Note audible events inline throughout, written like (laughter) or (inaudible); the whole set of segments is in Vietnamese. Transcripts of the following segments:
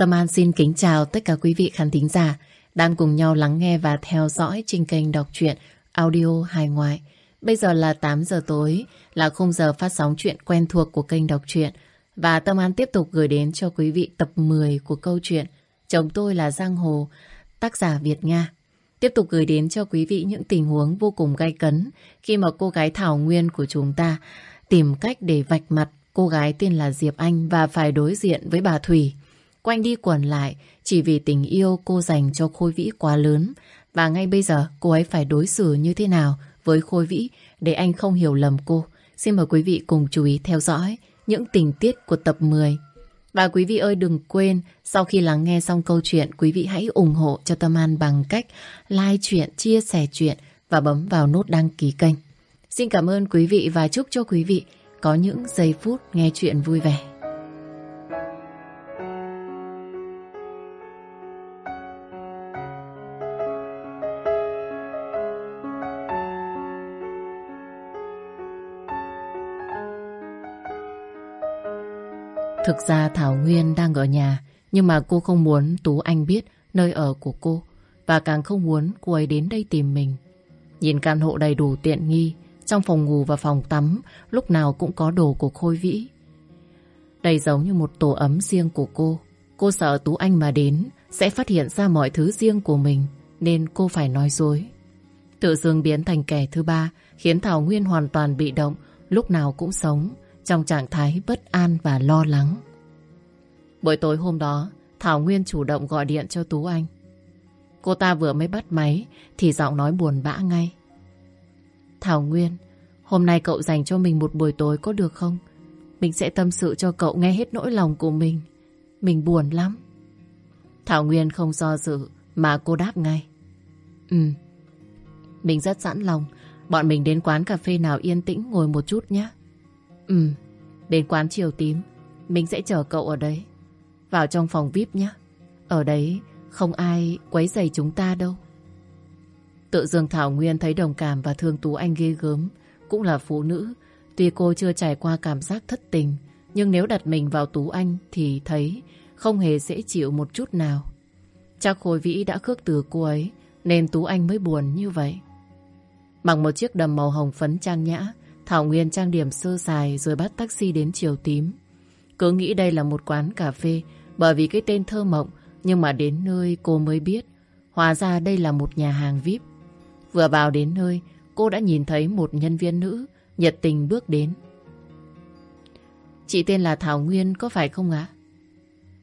Tâm An xin kính chào tất cả quý vị khán thính giả đang cùng nhau lắng nghe và theo dõi trên kênh đọc truyện audio hài ngoại. Bây giờ là 8 giờ tối, là khung giờ phát sóng chuyện quen thuộc của kênh đọc truyện. Và Tâm An tiếp tục gửi đến cho quý vị tập 10 của câu chuyện Chồng tôi là Giang Hồ, tác giả Việt Nga. Tiếp tục gửi đến cho quý vị những tình huống vô cùng gay cấn khi mà cô gái Thảo Nguyên của chúng ta tìm cách để vạch mặt cô gái tên là Diệp Anh và phải đối diện với bà Thủy. Quanh đi quẩn lại chỉ vì tình yêu cô dành cho Khôi Vĩ quá lớn và ngay bây giờ cô ấy phải đối xử như thế nào với Khôi Vĩ để anh không hiểu lầm cô. Xin mời quý vị cùng chú ý theo dõi những tình tiết của tập 10. Và quý vị ơi đừng quên sau khi lắng nghe xong câu chuyện quý vị hãy ủng hộ cho Tâm An bằng cách like chuyện, chia sẻ chuyện và bấm vào nút đăng ký kênh. Xin cảm ơn quý vị và chúc cho quý vị có những giây phút nghe chuyện vui vẻ. Thực ra Thảo Nguyên đang ở nhà, nhưng mà cô không muốn Tú Anh biết nơi ở của cô, và càng không muốn cô ấy đến đây tìm mình. Nhìn căn hộ đầy đủ tiện nghi, trong phòng ngủ và phòng tắm, lúc nào cũng có đồ của Khôi Vĩ. Đây giống như một tổ ấm riêng của cô. Cô sợ Tú Anh mà đến, sẽ phát hiện ra mọi thứ riêng của mình, nên cô phải nói dối. Tự dưng biến thành kẻ thứ ba, khiến Thảo Nguyên hoàn toàn bị động, lúc nào cũng sống trong trạng thái bất an và lo lắng. Buổi tối hôm đó, Thảo Nguyên chủ động gọi điện cho Tú Anh. Cô ta vừa mới bắt máy thì giọng nói buồn bã ngay. Thảo Nguyên, hôm nay cậu dành cho mình một buổi tối có được không? Mình sẽ tâm sự cho cậu nghe hết nỗi lòng của mình. Mình buồn lắm. Thảo Nguyên không do dự mà cô đáp ngay. Ừ, mình rất sẵn lòng. Bọn mình đến quán cà phê nào yên tĩnh ngồi một chút nhé. Ừ, đến quán chiều tím. Mình sẽ chờ cậu ở đấy. Vào trong phòng VIP nhé. Ở đấy không ai quấy rầy chúng ta đâu. Tự Dương Thảo Nguyên thấy đồng cảm và thương Tú Anh ghê gớm. Cũng là phụ nữ. Tuy cô chưa trải qua cảm giác thất tình. Nhưng nếu đặt mình vào Tú Anh thì thấy không hề dễ chịu một chút nào. Chắc Khôi Vĩ đã khước từ cô ấy nên Tú Anh mới buồn như vậy. Mặc một chiếc đầm màu hồng phấn trang nhã Thảo Nguyên trang điểm sơ sài rồi bắt taxi đến chiều tím. Cứ nghĩ đây là một quán cà phê, bởi vì cái tên thơ mộng, nhưng mà đến nơi cô mới biết hóa ra đây là một nhà hàng VIP. Vừa vào đến nơi, cô đã nhìn thấy một nhân viên nữ, nhiệt tình bước đến. Chị tên là Thảo Nguyên, có phải không ạ?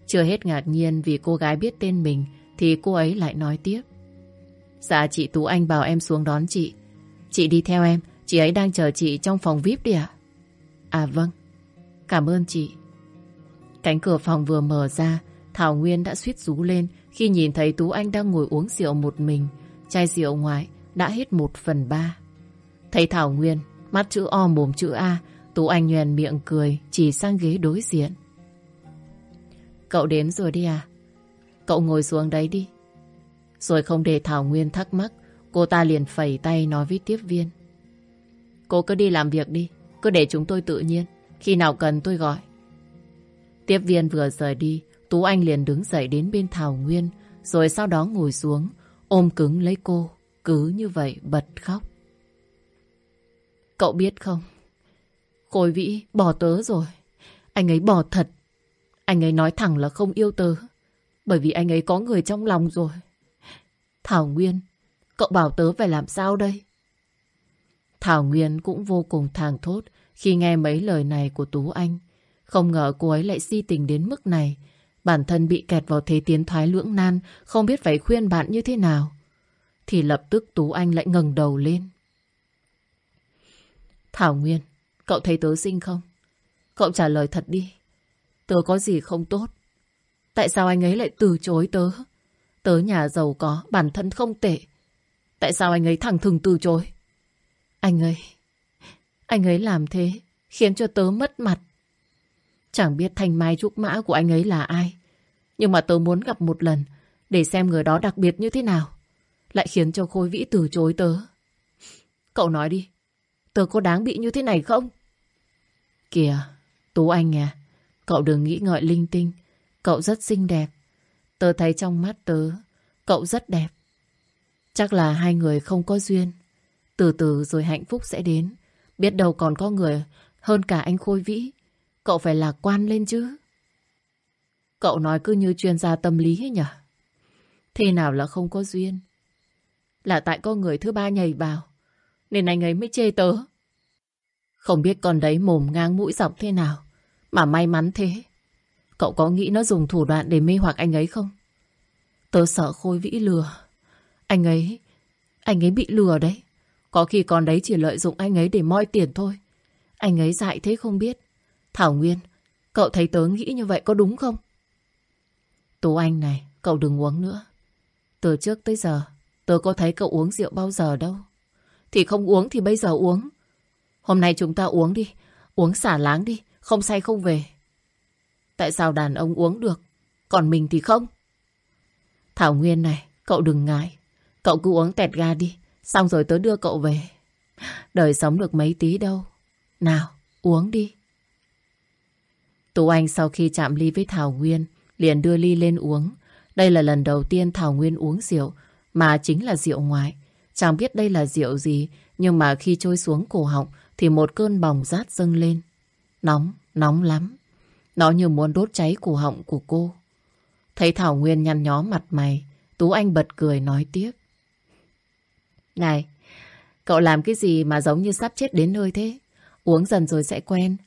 Chưa hết ngạc nhiên vì cô gái biết tên mình, thì cô ấy lại nói tiếp. Dạ chị Tú Anh bảo em xuống đón chị. Chị đi theo em Chị ấy đang chờ chị trong phòng VIP đi ạ? À? vâng, cảm ơn chị. Cánh cửa phòng vừa mở ra, Thảo Nguyên đã suýt rú lên khi nhìn thấy Tú Anh đang ngồi uống rượu một mình. Chai rượu ngoài đã hết một phần ba. Thấy Thảo Nguyên, mắt chữ O mồm chữ A, Tú Anh nhoèn miệng cười, chỉ sang ghế đối diện. Cậu đến rồi đi à? Cậu ngồi xuống đấy đi. Rồi không để Thảo Nguyên thắc mắc, cô ta liền phẩy tay nói với tiếp viên. Cô cứ đi làm việc đi, Cứ để chúng tôi tự nhiên, Khi nào cần tôi gọi. Tiếp viên vừa rời đi, Tú Anh liền đứng dậy đến bên Thảo Nguyên, Rồi sau đó ngồi xuống, Ôm cứng lấy cô, Cứ như vậy bật khóc. Cậu biết không? Khôi Vĩ bỏ tớ rồi. Anh ấy bỏ thật. Anh ấy nói thẳng là không yêu tớ, Bởi vì anh ấy có người trong lòng rồi. Thảo Nguyên, Cậu bảo tớ phải làm sao đây? Thảo Nguyên cũng vô cùng thàng thốt khi nghe mấy lời này của Tú Anh. Không ngờ cô ấy lại si tình đến mức này. Bản thân bị kẹt vào thế tiến thoái lưỡng nan, không biết phải khuyên bạn như thế nào. Thì lập tức Tú Anh lại ngẩng đầu lên. Thảo Nguyên, cậu thấy tớ xinh không? Cậu trả lời thật đi. Tớ có gì không tốt? Tại sao anh ấy lại từ chối tớ? Tớ nhà giàu có, bản thân không tệ. Tại sao anh ấy thẳng thừng từ chối? Anh ấy, anh ấy làm thế khiến cho tớ mất mặt. Chẳng biết thanh mai trúc mã của anh ấy là ai. Nhưng mà tớ muốn gặp một lần để xem người đó đặc biệt như thế nào. Lại khiến cho Khôi Vĩ từ chối tớ. Cậu nói đi, tớ có đáng bị như thế này không? Kìa, Tú Anh à, cậu đừng nghĩ ngợi linh tinh. Cậu rất xinh đẹp, Tớ thấy trong mắt tớ, cậu rất đẹp. Chắc là hai người không có duyên. Từ từ rồi hạnh phúc sẽ đến. Biết đâu còn có người hơn cả anh Khôi Vĩ. Cậu phải lạc quan lên chứ. Cậu nói cứ như chuyên gia tâm lý ấy nhỉ? Thế nào là không có duyên? Là tại có người thứ ba nhảy vào. Nên anh ấy mới chê tớ. Không biết con đấy mồm ngang mũi dọc thế nào. Mà may mắn thế. Cậu có nghĩ nó dùng thủ đoạn để mê hoặc anh ấy không? Tớ sợ Khôi Vĩ lừa. Anh ấy... Anh ấy bị lừa đấy. Có khi con đấy chỉ lợi dụng anh ấy để moi tiền thôi. Anh ấy dại thế không biết. Thảo Nguyên, cậu thấy tớ nghĩ như vậy có đúng không? Tú Anh này, cậu đừng uống nữa. Từ trước tới giờ, tớ có thấy cậu uống rượu bao giờ đâu. Thì không uống thì bây giờ uống. Hôm nay chúng ta uống đi, uống xả láng đi, không say không về. Tại sao đàn ông uống được, còn mình thì không? Thảo Nguyên này, cậu đừng ngại. Cậu cứ uống tẹt ga đi, xong rồi tớ đưa cậu về. Đời sống được mấy tí đâu. Nào, uống đi. Tú Anh sau khi chạm ly với Thảo Nguyên, liền đưa ly lên uống. Đây là lần đầu tiên Thảo Nguyên uống rượu, mà chính là rượu ngoại. Chẳng biết đây là rượu gì, nhưng mà khi trôi xuống cổ họng thì một cơn bỏng rát dâng lên. Nóng, nóng lắm. Nó như muốn đốt cháy cổ họng của cô. Thấy Thảo Nguyên nhăn nhó mặt mày, Tú Anh bật cười nói tiếp. Này, cậu làm cái gì mà giống như sắp chết đến nơi thế? Uống dần rồi sẽ quen.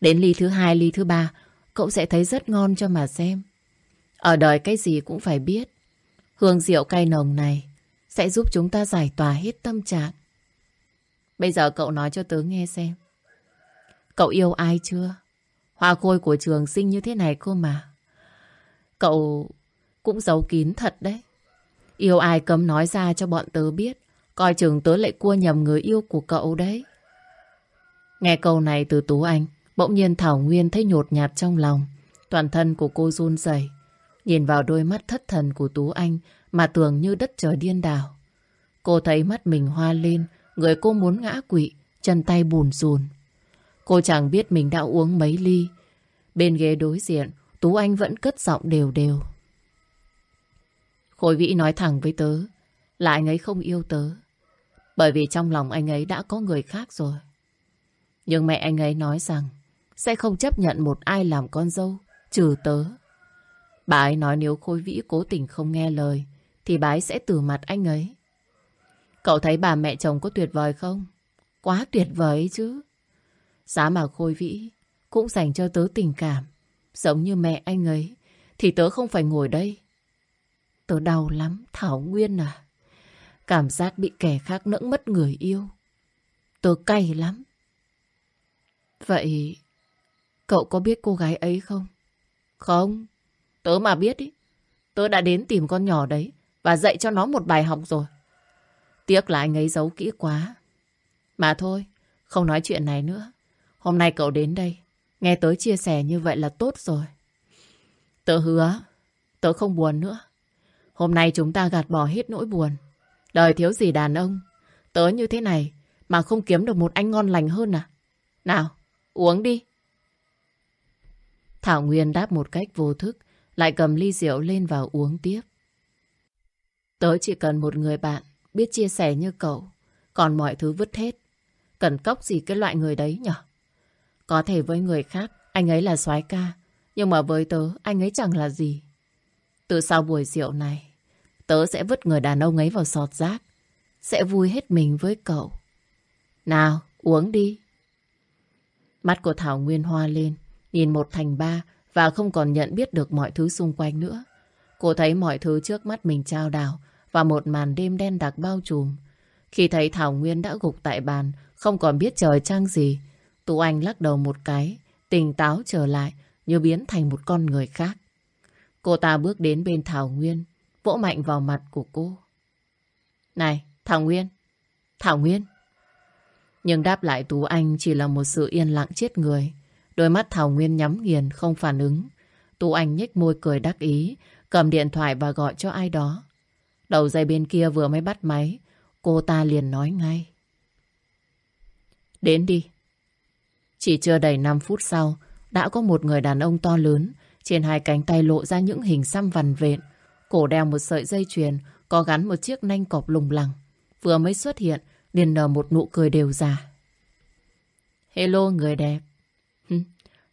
Đến ly thứ hai, ly thứ ba, cậu sẽ thấy rất ngon cho mà xem. Ở đời cái gì cũng phải biết. Hương rượu cay nồng này sẽ giúp chúng ta giải tỏa hết tâm trạng. Bây giờ cậu nói cho tớ nghe xem. Cậu yêu ai chưa? Hoa khôi của trường sinh như thế này cơ mà. Cậu cũng giấu kín thật đấy. Yêu ai cấm nói ra cho bọn tớ biết. Coi chừng tớ lại cua nhầm người yêu của cậu đấy. Nghe câu này từ Tú Anh, bỗng nhiên Thảo Nguyên thấy nhột nhạt trong lòng. Toàn thân của cô run rẩy Nhìn vào đôi mắt thất thần của Tú Anh mà tưởng như đất trời điên đảo. Cô thấy mắt mình hoa lên, người cô muốn ngã quỵ, chân tay bùn rùn. Cô chẳng biết mình đã uống mấy ly. Bên ghế đối diện, Tú Anh vẫn cất giọng đều đều. Khôi Vĩ nói thẳng với tớ là anh ấy không yêu tớ. Bởi vì trong lòng anh ấy đã có người khác rồi. Nhưng mẹ anh ấy nói rằng sẽ không chấp nhận một ai làm con dâu, trừ tớ. Bà ấy nói nếu Khôi Vĩ cố tình không nghe lời, thì bà ấy sẽ từ mặt anh ấy. Cậu thấy bà mẹ chồng có tuyệt vời không? Quá tuyệt vời chứ. Giá mà Khôi Vĩ cũng dành cho tớ tình cảm, giống như mẹ anh ấy, thì tớ không phải ngồi đây. Tớ đau lắm, Thảo Nguyên à. Cảm giác bị kẻ khác nẫng mất người yêu. Tớ cay lắm. Vậy, cậu có biết cô gái ấy không? Không, tớ mà biết ý. Tớ đã đến tìm con nhỏ đấy và dạy cho nó một bài học rồi. Tiếc là anh ấy giấu kỹ quá. Mà thôi, không nói chuyện này nữa. Hôm nay cậu đến đây, nghe tớ chia sẻ như vậy là tốt rồi. Tớ hứa, tớ không buồn nữa. Hôm nay chúng ta gạt bỏ hết nỗi buồn. Đời thiếu gì đàn ông. Tớ như thế này mà không kiếm được một anh ngon lành hơn à? Nào, uống đi. Thảo Nguyên đáp một cách vô thức, lại cầm ly rượu lên và uống tiếp. Tớ chỉ cần một người bạn biết chia sẻ như cậu, còn mọi thứ vứt hết. Cần cốc gì cái loại người đấy nhở? Có thể với người khác, anh ấy là soái ca, nhưng mà với tớ, anh ấy chẳng là gì. Từ sau buổi rượu này, tớ sẽ vứt người đàn ông ấy vào sọt rác. Sẽ vui hết mình với cậu. Nào, uống đi. Mắt của Thảo Nguyên hoa lên, nhìn một thành ba và không còn nhận biết được mọi thứ xung quanh nữa. Cô thấy mọi thứ trước mắt mình trao đảo và một màn đêm đen đặc bao trùm. Khi thấy Thảo Nguyên đã gục tại bàn, không còn biết trời trăng gì, Tú Anh lắc đầu một cái, tỉnh táo trở lại như biến thành một con người khác. Cô ta bước đến bên Thảo Nguyên, vỗ mạnh vào mặt của cô. Này, Thảo Nguyên! Thảo Nguyên! Nhưng đáp lại Tú Anh chỉ là một sự yên lặng chết người. Đôi mắt Thảo Nguyên nhắm nghiền, không phản ứng. Tú Anh nhếch môi cười đắc ý, cầm điện thoại và gọi cho ai đó. Đầu dây bên kia vừa mới bắt máy, cô ta liền nói ngay. Đến đi. Chỉ chưa đầy 5 phút sau, đã có một người đàn ông to lớn, trên hai cánh tay lộ ra những hình xăm vằn vện, Cổ đeo một sợi dây chuyền có gắn một chiếc nanh cọp lùng lẳng. Vừa mới xuất hiện, liền nở một nụ cười đều già. Hello người đẹp. Hừ,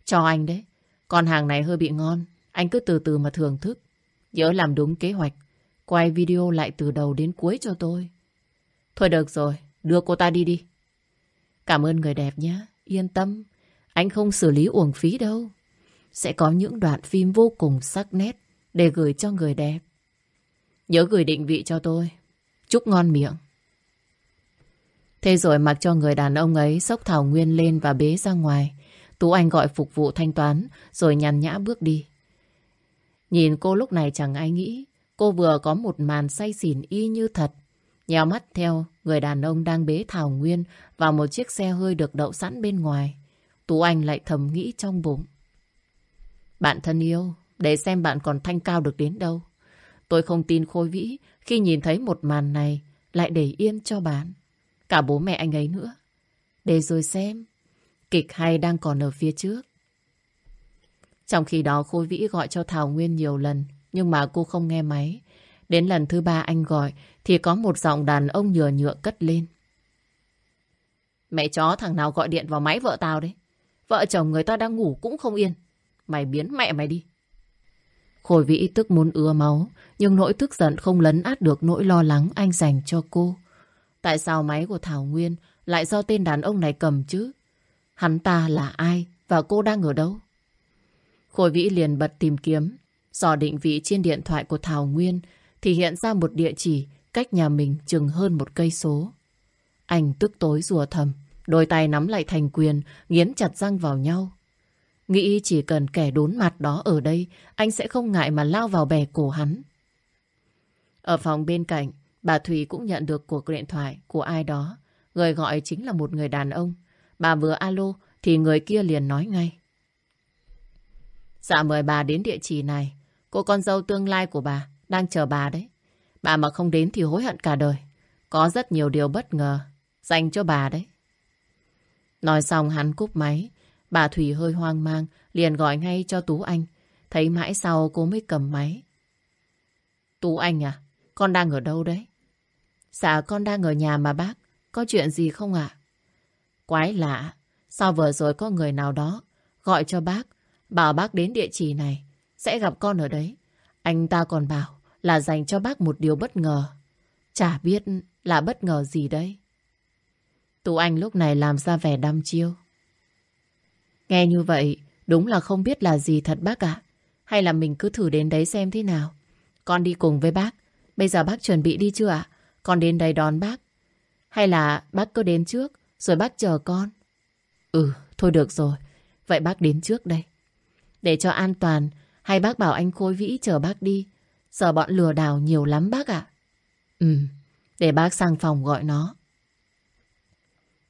cho anh đấy. Con hàng này hơi bị ngon. Anh cứ từ từ mà thưởng thức. Nhớ làm đúng kế hoạch. Quay video lại từ đầu đến cuối cho tôi. Thôi được rồi, đưa cô ta đi đi. Cảm ơn người đẹp nhé. Yên tâm, anh không xử lý uổng phí đâu. Sẽ có những đoạn phim vô cùng sắc nét để gửi cho người đẹp. Nhớ gửi định vị cho tôi. Chúc ngon miệng. Thế rồi mặc cho người đàn ông ấy sốc Thảo Nguyên lên và bế ra ngoài. Tú Anh gọi phục vụ thanh toán rồi nhàn nhã bước đi. Nhìn cô lúc này chẳng ai nghĩ cô vừa có một màn say xỉn y như thật. Nhèo mắt theo người đàn ông đang bế Thảo Nguyên vào một chiếc xe hơi được đậu sẵn bên ngoài. Tú Anh lại thầm nghĩ trong bụng. Bạn thân yêu, để xem bạn còn thanh cao được đến đâu. Tôi không tin Khôi Vĩ khi nhìn thấy một màn này lại để yên cho bạn. Cả bố mẹ anh ấy nữa. Để rồi xem. Kịch hay đang còn ở phía trước. Trong khi đó, Khôi Vĩ gọi cho Thảo Nguyên nhiều lần, nhưng mà cô không nghe máy. Đến lần thứ ba anh gọi, thì có một giọng đàn ông nhựa nhựa cất lên. Mẹ chó, thằng nào gọi điện vào máy vợ tao đấy. Vợ chồng người ta đang ngủ cũng không yên. Mày biến mẹ mày đi. Khôi vĩ tức muốn ưa máu, nhưng nỗi tức giận không lấn át được nỗi lo lắng anh dành cho cô. Tại sao máy của Thảo Nguyên lại do tên đàn ông này cầm chứ? Hắn ta là ai và cô đang ở đâu? Khôi vĩ liền bật tìm kiếm, dò định vị trên điện thoại của Thảo Nguyên thì hiện ra một địa chỉ cách nhà mình chừng hơn một cây số. Anh tức tối rùa thầm, đôi tay nắm lại thành quyền, nghiến chặt răng vào nhau. Nghĩ chỉ cần kẻ đốn mặt đó ở đây, anh sẽ không ngại mà lao vào bè cổ hắn. Ở phòng bên cạnh, bà Thùy cũng nhận được cuộc điện thoại của ai đó. Người gọi chính là một người đàn ông. Bà vừa alo thì người kia liền nói ngay. Dạ mời bà đến địa chỉ này. Cô con dâu tương lai của bà đang chờ bà đấy. Bà mà không đến thì hối hận cả đời. Có rất nhiều điều bất ngờ dành cho bà đấy. Nói xong hắn cúp máy. Bà Thủy hơi hoang mang, liền gọi ngay cho Tú Anh. Thấy mãi sau cô mới cầm máy. Tú Anh à, con đang ở đâu đấy? Dạ con đang ở nhà mà bác. Có chuyện gì không ạ? Quái lạ, sao vừa rồi có người nào đó gọi cho bác, bảo bác đến địa chỉ này, sẽ gặp con ở đấy. Anh ta còn bảo là dành cho bác một điều bất ngờ. Chả biết là bất ngờ gì đấy Tú Anh lúc này làm ra vẻ đăm chiêu. Nghe như vậy, đúng là không biết là gì thật bác ạ. Hay là mình cứ thử đến đấy xem thế nào. Con đi cùng với bác. Bây giờ bác chuẩn bị đi chưa ạ? Con đến đây đón bác. Hay là bác cứ đến trước, rồi bác chờ con? Ừ, thôi được rồi. Vậy bác đến trước đây. Để cho an toàn, hay bác bảo anh Khôi Vĩ chờ bác đi. Sợ bọn lừa đảo nhiều lắm bác ạ. Ừ, để bác sang phòng gọi nó.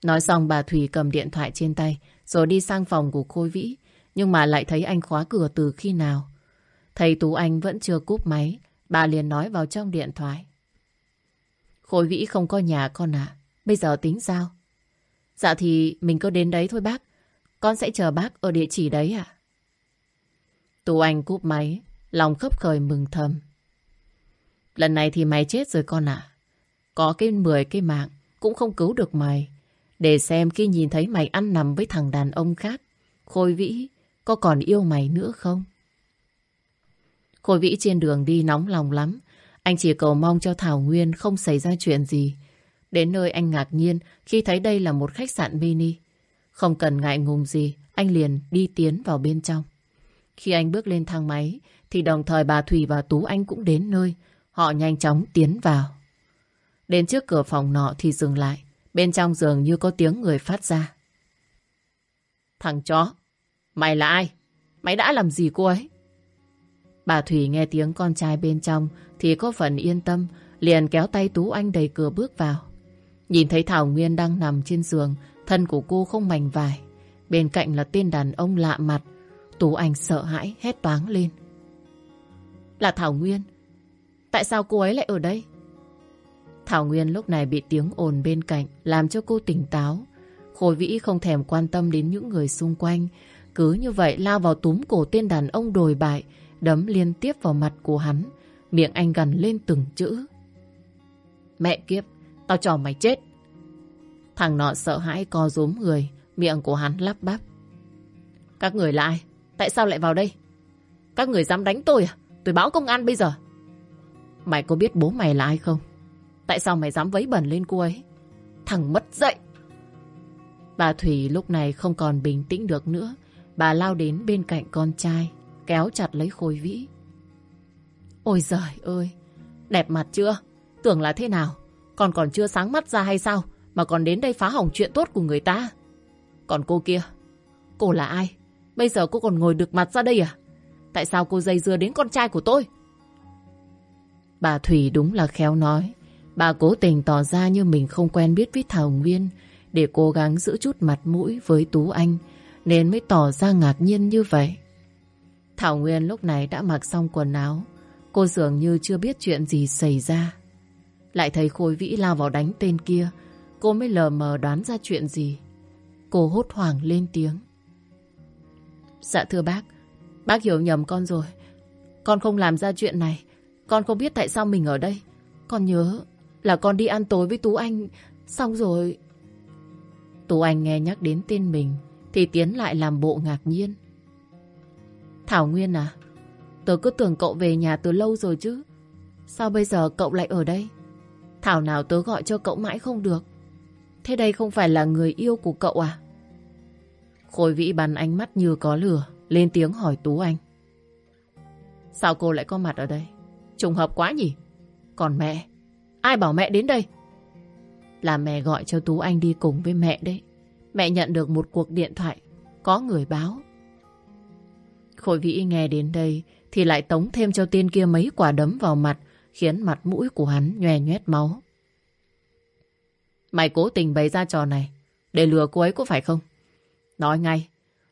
Nói xong bà Thủy cầm điện thoại trên tay rồi đi sang phòng của Khôi Vĩ, nhưng mà lại thấy anh khóa cửa từ khi nào. Thầy Tú Anh vẫn chưa cúp máy, bà liền nói vào trong điện thoại. Khôi Vĩ không có nhà con à Bây giờ tính sao Dạ thì mình cứ đến đấy thôi bác, Con sẽ chờ bác ở địa chỉ đấy ạ Tú Anh cúp máy, Lòng khấp khởi mừng thầm Lần này thì mày chết rồi con ạ, Có cái 10 cái mạng Cũng không cứu được mày để xem khi nhìn thấy mày ăn nằm với thằng đàn ông khác, Khôi Vĩ có còn yêu mày nữa không? Khôi Vĩ trên đường đi nóng lòng lắm. Anh chỉ cầu mong cho Thảo Nguyên không xảy ra chuyện gì. Đến nơi anh ngạc nhiên khi thấy đây là một khách sạn mini. Không cần ngại ngùng gì, anh liền đi tiến vào bên trong. Khi anh bước lên thang máy, thì đồng thời bà Thủy và Tú Anh cũng đến nơi. Họ nhanh chóng tiến vào. Đến trước cửa phòng nọ thì dừng lại. Bên trong giường như có tiếng người phát ra. Thằng chó, mày là ai? Mày đã làm gì cô ấy? Bà Thủy nghe tiếng con trai bên trong thì có phần yên tâm, liền kéo tay Tú Anh đẩy cửa bước vào. Nhìn thấy Thảo Nguyên đang nằm trên giường, thân của cô không mảnh vải. Bên cạnh là tên đàn ông lạ mặt. Tú Anh sợ hãi, hét toáng lên. Là Thảo Nguyên. Tại sao cô ấy lại ở đây? Thảo Nguyên lúc này bị tiếng ồn bên cạnh làm cho cô tỉnh táo. Khôi Vĩ không thèm quan tâm đến những người xung quanh. Cứ như vậy lao vào túm cổ tên đàn ông đồi bại, đấm liên tiếp vào mặt của hắn, Miệng anh gần lên từng chữ. Mẹ kiếp, tao cho mày chết. Thằng nọ sợ hãi co rúm người, miệng của hắn lắp bắp. Các người là ai? Tại sao lại vào đây? Các người dám đánh tôi à? Tôi báo công an bây giờ. Mày có biết bố mày là ai không? Tại sao mày dám vấy bẩn lên cô ấy? Thằng mất dậy! Bà Thủy lúc này không còn bình tĩnh được nữa. Bà lao đến bên cạnh con trai, kéo chặt lấy Khôi Vĩ. Ôi giời ơi! Đẹp mặt chưa? Tưởng là thế nào? Còn còn chưa sáng mắt ra hay sao? Mà còn đến đây phá hỏng chuyện tốt của người ta. Còn cô kia, cô là ai? Bây giờ cô còn ngồi được mặt ra đây à? Tại sao cô dây dưa đến con trai của tôi? Bà Thủy đúng là khéo nói. Bà cố tình tỏ ra như mình không quen biết với Thảo Nguyên để cố gắng giữ chút mặt mũi với Tú Anh nên mới tỏ ra ngạc nhiên như vậy. Thảo Nguyên lúc này đã mặc xong quần áo. Cô dường như chưa biết chuyện gì xảy ra. Lại thấy Khôi Vĩ lao vào đánh tên kia. Cô mới lờ mờ đoán ra chuyện gì. Cô hốt hoảng lên tiếng. Dạ thưa bác, bác hiểu nhầm con rồi. Con không làm ra chuyện này. Con không biết tại sao mình ở đây. Con nhớ là con đi ăn tối với Tú Anh. Xong rồi... Tú Anh nghe nhắc đến tên mình thì tiến lại làm bộ ngạc nhiên. Thảo Nguyên à, tớ cứ tưởng cậu về nhà từ lâu rồi chứ. Sao bây giờ cậu lại ở đây? Thảo nào tớ gọi cho cậu mãi không được. Thế đây không phải là người yêu của cậu à? Khôi vĩ bắn ánh mắt như có lửa, lên tiếng hỏi Tú Anh. Sao cô lại có mặt ở đây? Trùng hợp quá nhỉ? Còn mẹ? Ai bảo mẹ đến đây? Là mẹ gọi cho Tú Anh đi cùng với mẹ đấy. Mẹ nhận được một cuộc điện thoại. Có người báo. Khôi vĩ nghe đến đây thì lại tống thêm cho tiên kia mấy quả đấm vào mặt khiến mặt mũi của hắn nhòe nhoét máu. Mày cố tình bày ra trò này để lừa cô ấy có phải không? Nói ngay,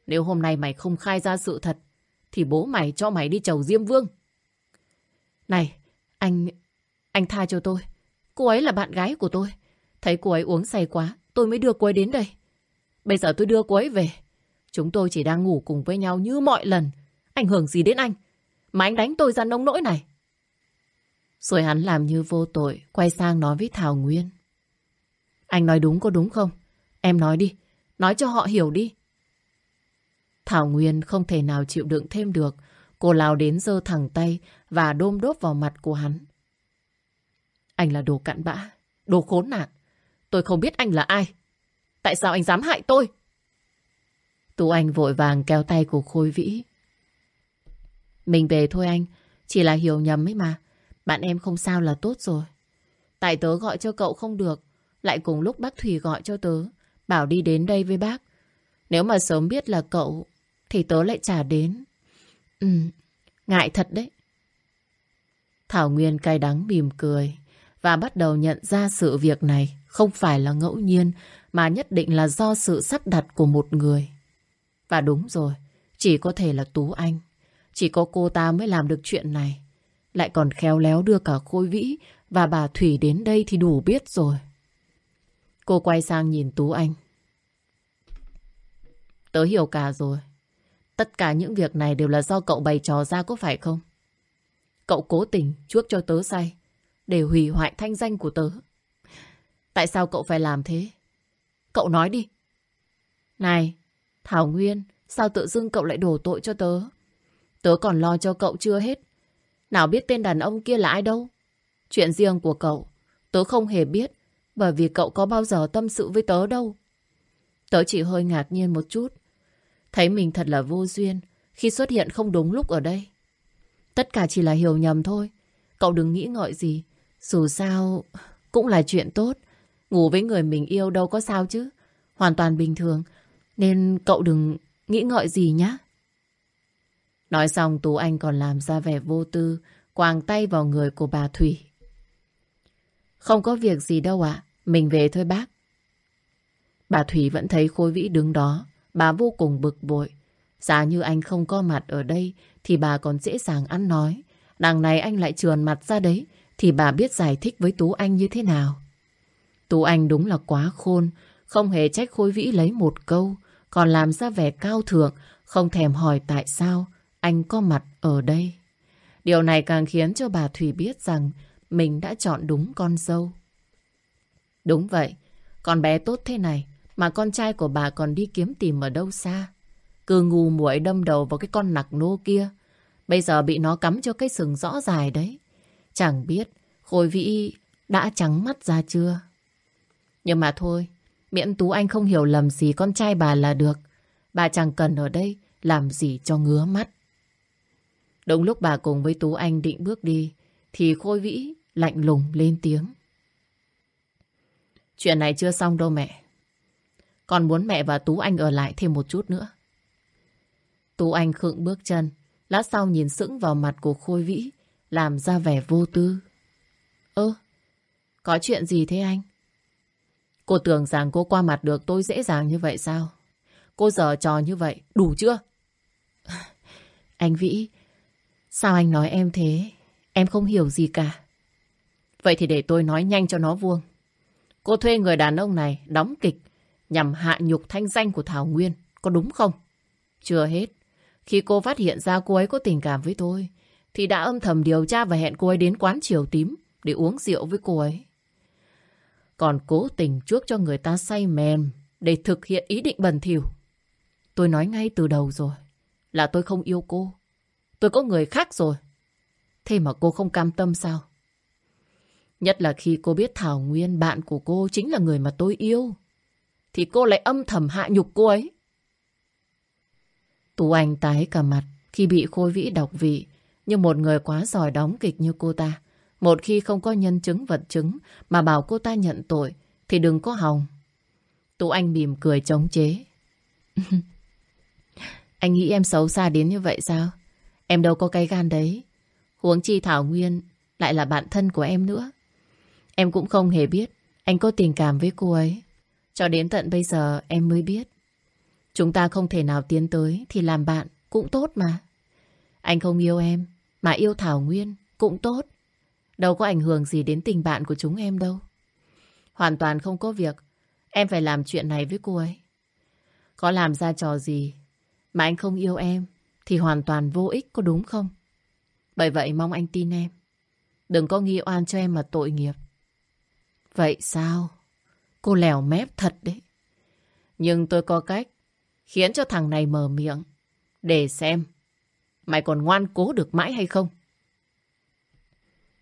nếu hôm nay mày không khai ra sự thật thì bố mày cho mày đi chầu Diêm Vương. Này, anh... anh tha cho tôi. Cô ấy là bạn gái của tôi. Thấy cô ấy uống say quá, tôi mới đưa cô ấy đến đây. Bây giờ tôi đưa cô ấy về. Chúng tôi chỉ đang ngủ cùng với nhau như mọi lần. Ảnh hưởng gì đến anh? Mà anh đánh tôi ra nông nỗi này. Rồi hắn làm như vô tội, quay sang nói với Thảo Nguyên. Anh nói đúng có đúng không? Em nói đi, nói cho họ hiểu đi. Thảo Nguyên không thể nào chịu đựng thêm được. Cô lao đến giơ thẳng tay và đôm đốp vào mặt của hắn. Anh là đồ cặn bã, đồ khốn nạn. Tôi không biết anh là ai. Tại sao anh dám hại tôi? Tú Anh vội vàng kéo tay của Khôi Vĩ. Mình về thôi anh, chỉ là hiểu nhầm ấy mà. Bạn em không sao là tốt rồi. Tại tớ gọi cho cậu không được, lại cùng lúc bác Thủy gọi cho tớ, bảo đi đến đây với bác. Nếu mà sớm biết là cậu, thì tớ lại trả đến. Ừ, ngại thật đấy. Thảo Nguyên cay đắng mỉm cười và bắt đầu nhận ra sự việc này không phải là ngẫu nhiên mà nhất định là do sự sắp đặt của một người. Và đúng rồi, chỉ có thể là Tú Anh. Chỉ có cô ta mới làm được chuyện này. Lại còn khéo léo đưa cả Khôi Vĩ và bà Thủy đến đây thì đủ biết rồi. Cô quay sang nhìn Tú Anh. Tớ hiểu cả rồi. Tất cả những việc này đều là do cậu bày trò ra có phải không? Cậu cố tình chuốc cho tớ say để hủy hoại thanh danh của tớ. Tại sao cậu phải làm thế? Cậu nói đi. Này, Thảo Nguyên, sao tự dưng cậu lại đổ tội cho tớ? Tớ còn lo cho cậu chưa hết. Nào biết tên đàn ông kia là ai đâu. Chuyện riêng của cậu, tớ không hề biết, bởi vì cậu có bao giờ tâm sự với tớ đâu. Tớ chỉ hơi ngạc nhiên một chút. Thấy mình thật là vô duyên khi xuất hiện không đúng lúc ở đây. Tất cả chỉ là hiểu nhầm thôi. Cậu đừng nghĩ ngợi gì. Dù sao, cũng là chuyện tốt. Ngủ với người mình yêu đâu có sao chứ. Hoàn toàn bình thường. Nên cậu đừng nghĩ ngợi gì nhé. Nói xong Tú Anh còn làm ra vẻ vô tư, quàng tay vào người của bà Thủy. Không có việc gì đâu ạ, mình về thôi bác. Bà Thủy vẫn thấy Khôi Vĩ đứng đó, bà vô cùng bực bội. Giả như anh không có mặt ở đây thì bà còn dễ dàng ăn nói. Đằng này anh lại trườn mặt ra đấy thì bà biết giải thích với Tú Anh như thế nào. Tú Anh đúng là quá khôn, không hề trách Khôi Vĩ lấy một câu, còn làm ra vẻ cao thượng, không thèm hỏi tại sao anh có mặt ở đây. Điều này càng khiến cho bà Thủy biết rằng mình đã chọn đúng con dâu. Đúng vậy, con bé tốt thế này mà con trai của bà còn đi kiếm tìm ở đâu xa. Cứ ngu muội đâm đầu vào cái con nặc nô kia. Bây giờ bị nó cắm cho cái sừng rõ dài đấy. Chẳng biết Khôi Vĩ đã trắng mắt ra chưa. Nhưng mà thôi, miễn Tú Anh không hiểu lầm gì con trai bà là được. Bà chẳng cần ở đây làm gì cho ngứa mắt. Đúng lúc bà cùng với Tú Anh định bước đi, thì Khôi Vĩ lạnh lùng lên tiếng. Chuyện này chưa xong đâu mẹ. Con muốn mẹ và Tú Anh ở lại thêm một chút nữa. Tú Anh khựng bước chân, lát sau nhìn sững vào mặt của Khôi Vĩ, làm ra vẻ vô tư. Ơ, có chuyện gì thế anh? Cô tưởng rằng cô qua mặt được tôi dễ dàng như vậy sao? Cô giờ trò như vậy, đủ chưa? (sighs) Anh Vĩ, sao anh nói em thế? Em không hiểu gì cả. Vậy thì để tôi nói nhanh cho nó vuông. Cô thuê người đàn ông này đóng kịch nhằm hạ nhục thanh danh của Thảo Nguyên, có đúng không? Chưa hết. Khi cô phát hiện ra cô ấy có tình cảm với tôi, thì đã âm thầm điều tra và hẹn cô ấy đến quán Triều Tím để uống rượu với cô ấy. Còn cố tình trước cho người ta say mềm để thực hiện ý định bẩn thỉu. Tôi nói ngay từ đầu rồi là tôi không yêu cô. Tôi có người khác rồi. Thế mà cô không cam tâm sao? Nhất là khi cô biết Thảo Nguyên, bạn của cô, chính là người mà tôi yêu. Thì cô lại âm thầm hạ nhục cô ấy. Tú Anh tái cả mặt khi bị Khôi Vĩ đọc vị như một người quá giỏi đóng kịch như cô ta. Một khi không có nhân chứng vật chứng mà bảo cô ta nhận tội, thì đừng có hòng. Tú Anh mỉm cười chống chế. (laughs) Anh nghĩ em xấu xa đến như vậy sao? Em đâu có cái gan đấy. Huống chi Thảo Nguyên lại là bạn thân của em nữa. Em cũng không hề biết anh có tình cảm với cô ấy. Cho đến tận bây giờ em mới biết. Chúng ta không thể nào tiến tới thì làm bạn cũng tốt mà. Anh không yêu em mà yêu Thảo Nguyên cũng tốt. Đâu có ảnh hưởng gì đến tình bạn của chúng em đâu. Hoàn toàn không có việc em phải làm chuyện này với cô ấy. Có làm ra trò gì mà anh không yêu em thì hoàn toàn vô ích có đúng không? Bởi vậy mong anh tin em. Đừng có nghi oan cho em mà tội nghiệp. Vậy sao? Cô lèo mép thật đấy. Nhưng tôi có cách khiến cho thằng này mở miệng. Để xem mày còn ngoan cố được mãi hay không?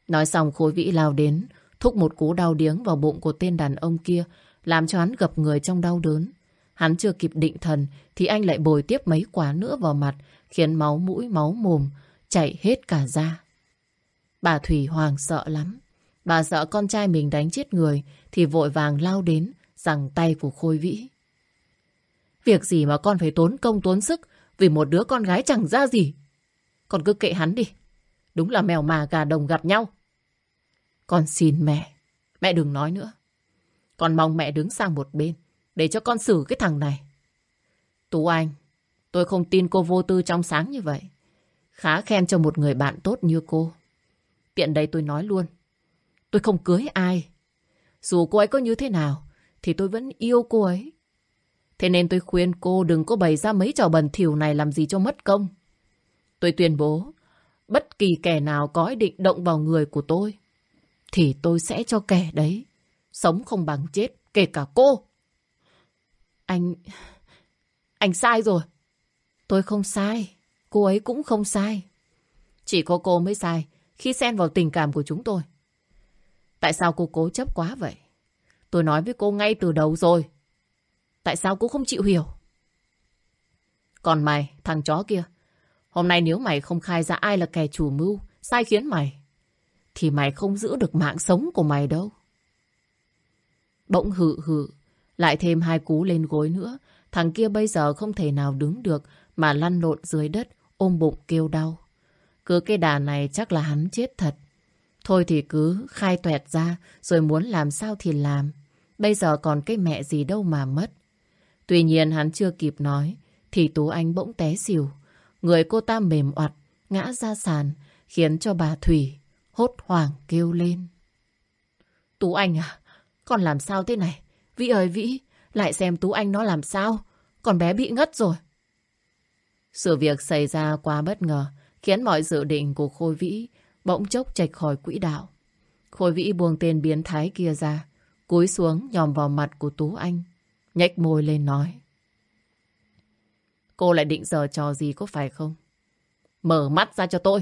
Nói xong khối vĩ lao đến, thúc một cú đau điếng vào bụng của tên đàn ông kia, làm cho hắn gập người trong đau đớn. Hắn chưa kịp định thần thì anh lại bồi tiếp mấy quả nữa vào mặt, khiến máu mũi, máu mồm chảy hết cả da. Bà Thủy hoàng sợ lắm. Bà sợ con trai mình đánh chết người thì vội vàng lao đến rằng tay của Khôi Vĩ. Việc gì mà con phải tốn công tốn sức vì một đứa con gái chẳng ra gì. Con cứ kệ hắn đi. Đúng là mèo mà gà đồng gặp nhau. Con xin mẹ. Mẹ đừng nói nữa. Con mong mẹ đứng sang một bên để cho con xử cái thằng này. Tú Anh, tôi không tin cô vô tư trong sáng như vậy. Khá khen cho một người bạn tốt như cô. Tiện đây tôi nói luôn. Tôi không cưới ai. Dù cô ấy có như thế nào, thì tôi vẫn yêu cô ấy. Thế nên tôi khuyên cô đừng có bày ra mấy trò bẩn thỉu này làm gì cho mất công. Tôi tuyên bố, bất kỳ kẻ nào có ý định động vào người của tôi, thì tôi sẽ cho kẻ đấy sống không bằng chết, kể cả cô. Anh... Anh sai rồi. Tôi không sai. Cô ấy cũng không sai. Chỉ có cô mới sai khi xen vào tình cảm của chúng tôi. Tại sao cô cố chấp quá vậy? Tôi nói với cô ngay từ đầu rồi. Tại sao cô không chịu hiểu? Còn mày, thằng chó kia, hôm nay nếu mày không khai ra ai là kẻ chủ mưu, sai khiến mày, thì mày không giữ được mạng sống của mày đâu. Bỗng hự hự, lại thêm hai cú lên gối nữa, thằng kia bây giờ không thể nào đứng được mà lăn lộn dưới đất, ôm bụng kêu đau. Cứ cái đà này chắc là hắn chết thật. Thôi thì cứ khai tuẹt ra rồi muốn làm sao thì làm. Bây giờ còn cái mẹ gì đâu mà mất. Tuy nhiên hắn chưa kịp nói thì Tú Anh bỗng té xỉu. Người cô ta mềm oặt, ngã ra sàn khiến cho bà Thủy hốt hoảng kêu lên. Tú Anh à, con làm sao thế này? Vĩ ơi Vĩ, lại xem Tú Anh nó làm sao? Con bé bị ngất rồi. Sự việc xảy ra quá bất ngờ khiến mọi dự định của Khôi Vĩ bỗng chốc chạch khỏi quỹ đạo. Khôi Vĩ buông tên biến thái kia ra, cúi xuống nhòm vào mặt của Tú Anh, nhếch môi lên nói. Cô lại định giờ trò gì có phải không? Mở mắt ra cho tôi.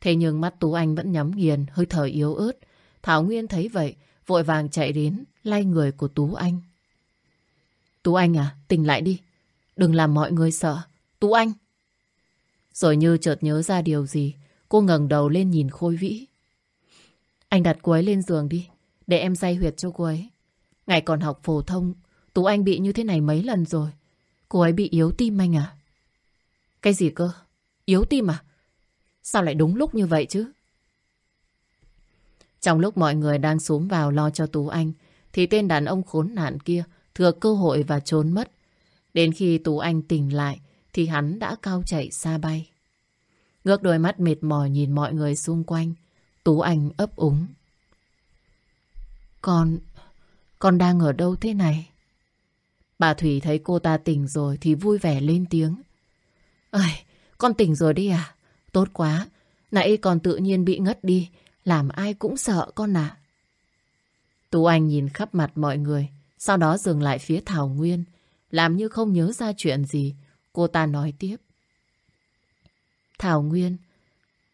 Thế nhưng mắt Tú Anh vẫn nhắm nghiền, hơi thở yếu ớt. Thảo Nguyên thấy vậy, vội vàng chạy đến, lay người của Tú Anh. Tú Anh à, tỉnh lại đi. Đừng làm mọi người sợ. Tú Anh! Rồi như chợt nhớ ra điều gì, cô ngẩng đầu lên nhìn Khôi Vĩ. Anh đặt cô ấy lên giường đi, để em day huyệt cho cô ấy. Ngày còn học phổ thông, Tú Anh bị như thế này mấy lần rồi. Cô ấy bị yếu tim anh à? Cái gì cơ? Yếu tim à? Sao lại đúng lúc như vậy chứ? Trong lúc mọi người đang xuống vào lo cho Tú Anh, thì tên đàn ông khốn nạn kia thừa cơ hội và trốn mất. Đến khi Tú Anh tỉnh lại, thì hắn đã cao chạy xa bay. Ngước đôi mắt mệt mỏi nhìn mọi người xung quanh, Tú Anh ấp úng. Con, con đang ở đâu thế này? Bà Thủy thấy cô ta tỉnh rồi thì vui vẻ lên tiếng. Ơi, con tỉnh rồi đi à? Tốt quá, nãy con tự nhiên bị ngất đi, làm ai cũng sợ con ạ. Tú Anh nhìn khắp mặt mọi người, sau đó dừng lại phía Thảo Nguyên, làm như không nhớ ra chuyện gì. Cô ta nói tiếp. Thảo Nguyên,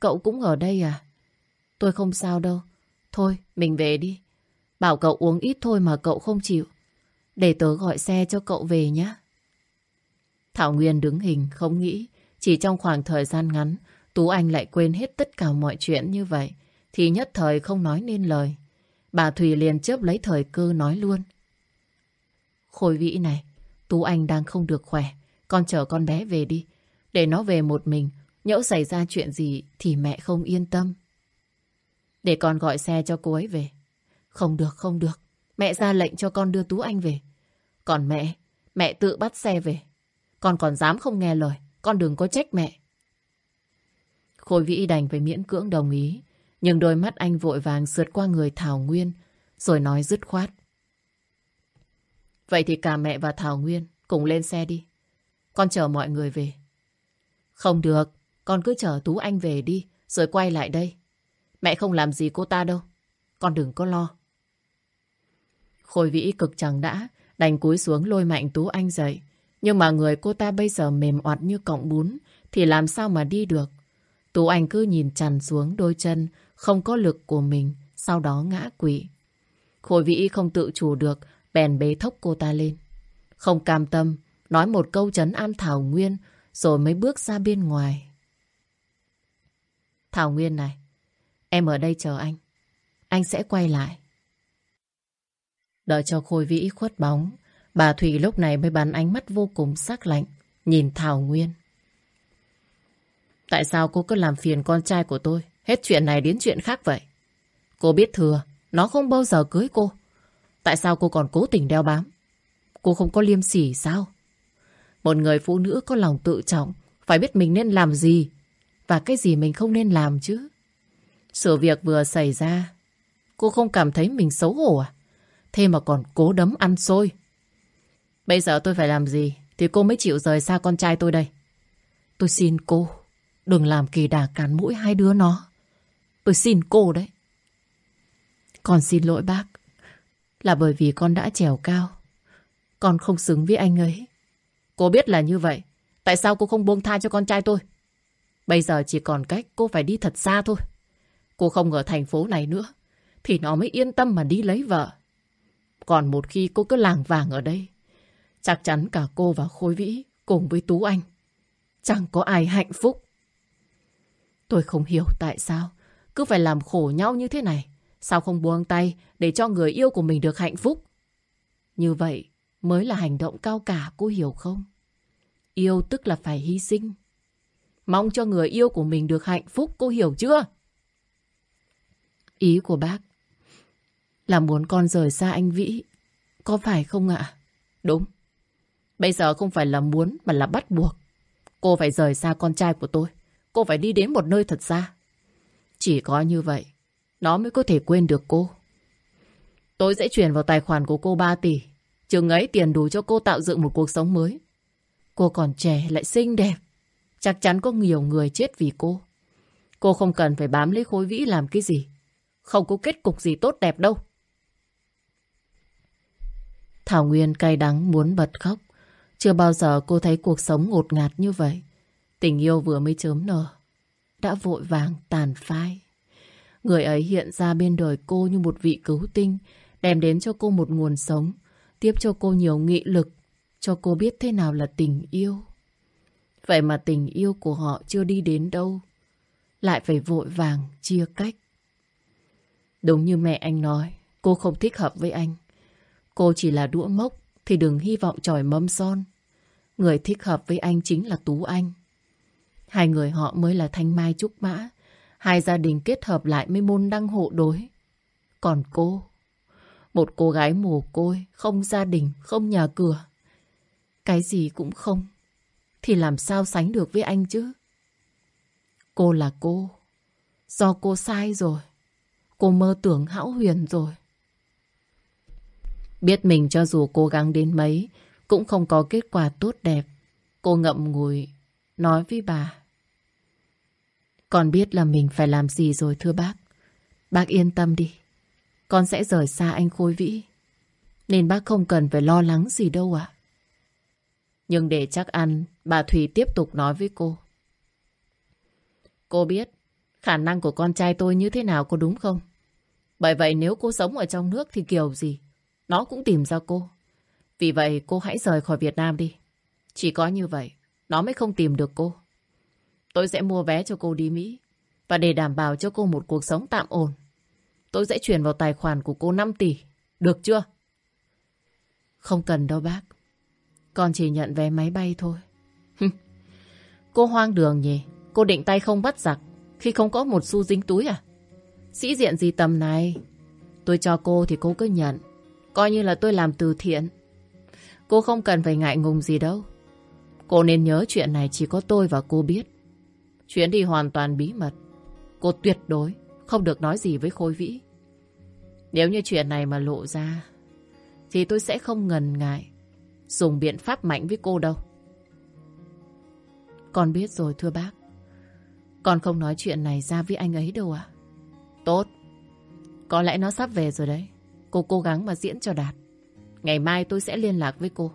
cậu cũng ở đây à? Tôi không sao đâu. Thôi, mình về đi. Bảo cậu uống ít thôi mà cậu không chịu. Để tớ gọi xe cho cậu về nhé. Thảo Nguyên đứng hình, không nghĩ. Chỉ trong khoảng thời gian ngắn, Tú Anh lại quên hết tất cả mọi chuyện như vậy. Thì nhất thời không nói nên lời. Bà Thùy liền chớp lấy thời cơ nói luôn. Khôi vĩ này, Tú Anh đang không được khỏe. Con chở con bé về đi. Để nó về một mình. Nhỡ xảy ra chuyện gì thì mẹ không yên tâm. Để con gọi xe cho cô ấy về. Không được, không được. Mẹ ra lệnh cho con đưa Tú Anh về. Còn mẹ, mẹ tự bắt xe về. Con còn dám không nghe lời. Con đừng có trách mẹ. Khôi Vĩ đành phải miễn cưỡng đồng ý. Nhưng đôi mắt anh vội vàng sượt qua người Thảo Nguyên. Rồi nói dứt khoát. Vậy thì cả mẹ và Thảo Nguyên cùng lên xe đi. Con chờ mọi người về. Không được. Con cứ chờ Tú Anh về đi. Rồi quay lại đây. Mẹ không làm gì cô ta đâu. Con đừng có lo. Khôi vĩ cực chẳng đã, đành cúi xuống lôi mạnh Tú Anh dậy. Nhưng mà người cô ta bây giờ mềm oặt như cọng bún, thì làm sao mà đi được. Tú Anh cứ nhìn chằn xuống đôi chân, không có lực của mình, sau đó ngã quỵ. Khôi vĩ không tự chủ được, bèn bế thốc cô ta lên. Không cam tâm, nói một câu chấn an Thảo Nguyên, rồi mới bước ra bên ngoài. Thảo Nguyên này, em ở đây chờ anh. Anh sẽ quay lại. Đợi cho Khôi Vĩ khuất bóng, bà Thủy lúc này mới bắn ánh mắt vô cùng sắc lạnh, nhìn Thảo Nguyên. Tại sao cô cứ làm phiền con trai của tôi, hết chuyện này đến chuyện khác vậy? Cô biết thừa, nó không bao giờ cưới cô. Tại sao cô còn cố tình đeo bám? Cô không có liêm sỉ sao? Một người phụ nữ có lòng tự trọng, phải biết mình nên làm gì và cái gì mình không nên làm chứ. Sự việc vừa xảy ra, cô không cảm thấy mình xấu hổ à? Thế mà còn cố đấm ăn xôi. Bây giờ tôi phải làm gì thì cô mới chịu rời xa con trai tôi đây. Tôi xin cô, đừng làm kỳ đà cắn mũi hai đứa nó. Tôi xin cô đấy. Con xin lỗi bác, là bởi vì con đã trèo cao. Con không xứng với anh ấy. Cô biết là như vậy. Tại sao cô không buông tha cho con trai tôi? Bây giờ chỉ còn cách cô phải đi thật xa thôi. Cô không ở thành phố này nữa. Thì nó mới yên tâm mà đi lấy vợ. Còn một khi cô cứ làng vàng ở đây, chắc chắn cả cô và Khôi Vĩ cùng với Tú Anh. Chẳng có ai hạnh phúc. Tôi không hiểu tại sao cứ phải làm khổ nhau như thế này. Sao không buông tay để cho người yêu của mình được hạnh phúc? Như vậy mới là hành động cao cả, cô hiểu không? Yêu tức là phải hy sinh. Mong cho người yêu của mình được hạnh phúc, cô hiểu chưa? Ý của bác là muốn con rời xa anh Vĩ. Có phải không ạ? Đúng. Bây giờ không phải là muốn mà là bắt buộc. Cô phải rời xa con trai của tôi. Cô phải đi đến một nơi thật xa. Chỉ có như vậy, nó mới có thể quên được cô. Tôi sẽ chuyển vào tài khoản của cô 3 tỷ. Chừng ấy tiền đủ cho cô tạo dựng một cuộc sống mới. Cô còn trẻ lại xinh đẹp. chắc chắn có nhiều người chết vì cô. Cô không cần phải bám lấy khối vĩ làm cái gì. Không có kết cục gì tốt đẹp đâu. Thảo Nguyên cay đắng muốn bật khóc. Chưa bao giờ cô thấy cuộc sống ngột ngạt như vậy. Tình yêu vừa mới chớm nở. Đã vội vàng tàn phai. Người ấy hiện ra bên đời cô như một vị cứu tinh, đem đến cho cô một nguồn sống, tiếp cho cô nhiều nghị lực, cho cô biết thế nào là tình yêu. Vậy mà tình yêu của họ chưa đi đến đâu, lại phải vội vàng chia cách. Đúng như mẹ anh nói, cô không thích hợp với anh. Cô chỉ là đũa mốc thì đừng hy vọng tròi mâm son. Người thích hợp với anh chính là Tú Anh. Hai người họ mới là Thanh Mai Trúc Mã. Hai gia đình kết hợp lại mới môn đăng hộ đối. Còn cô, một cô gái mồ côi, không gia đình, không nhà cửa. Cái gì cũng không, thì làm sao sánh được với anh chứ? Cô là cô, do cô sai rồi. Cô mơ tưởng hão huyền rồi. Biết mình cho dù cố gắng đến mấy, cũng không có kết quả tốt đẹp. Cô ngậm ngùi, nói với bà. Con biết là mình phải làm gì rồi thưa bác. Bác yên tâm đi. Con sẽ rời xa anh Khôi Vĩ. Nên bác không cần phải lo lắng gì đâu ạ. Nhưng để chắc ăn, bà Thủy tiếp tục nói với cô. Cô biết khả năng của con trai tôi như thế nào có đúng không? Bởi vậy nếu cô sống ở trong nước thì kiểu gì, nó cũng tìm ra cô. Vì vậy cô hãy rời khỏi Việt Nam đi. Chỉ có như vậy, nó mới không tìm được cô. Tôi sẽ mua vé cho cô đi Mỹ. Và để đảm bảo cho cô một cuộc sống tạm ổn, tôi sẽ chuyển vào tài khoản của cô 5 tỷ. Được chưa? Không cần đâu bác. Con chỉ nhận vé máy bay thôi. cô hoang đường nhỉ? Cô định tay không bắt giặc khi không có một xu dính túi à? Sĩ diện gì tầm này? Tôi cho cô thì cô cứ nhận. Coi như là tôi làm từ thiện. Cô không cần phải ngại ngùng gì đâu. Cô nên nhớ chuyện này chỉ có tôi và cô biết. Chuyến đi hoàn toàn bí mật. Cô tuyệt đối không được nói gì với Khôi Vĩ. Nếu như chuyện này mà lộ ra, thì tôi sẽ không ngần ngại dùng biện pháp mạnh với cô đâu. Con biết rồi thưa bác. Con không nói chuyện này ra với anh ấy đâu ạ. Tốt. Có lẽ nó sắp về rồi đấy. Cô cố gắng mà diễn cho đạt. Ngày mai tôi sẽ liên lạc với cô.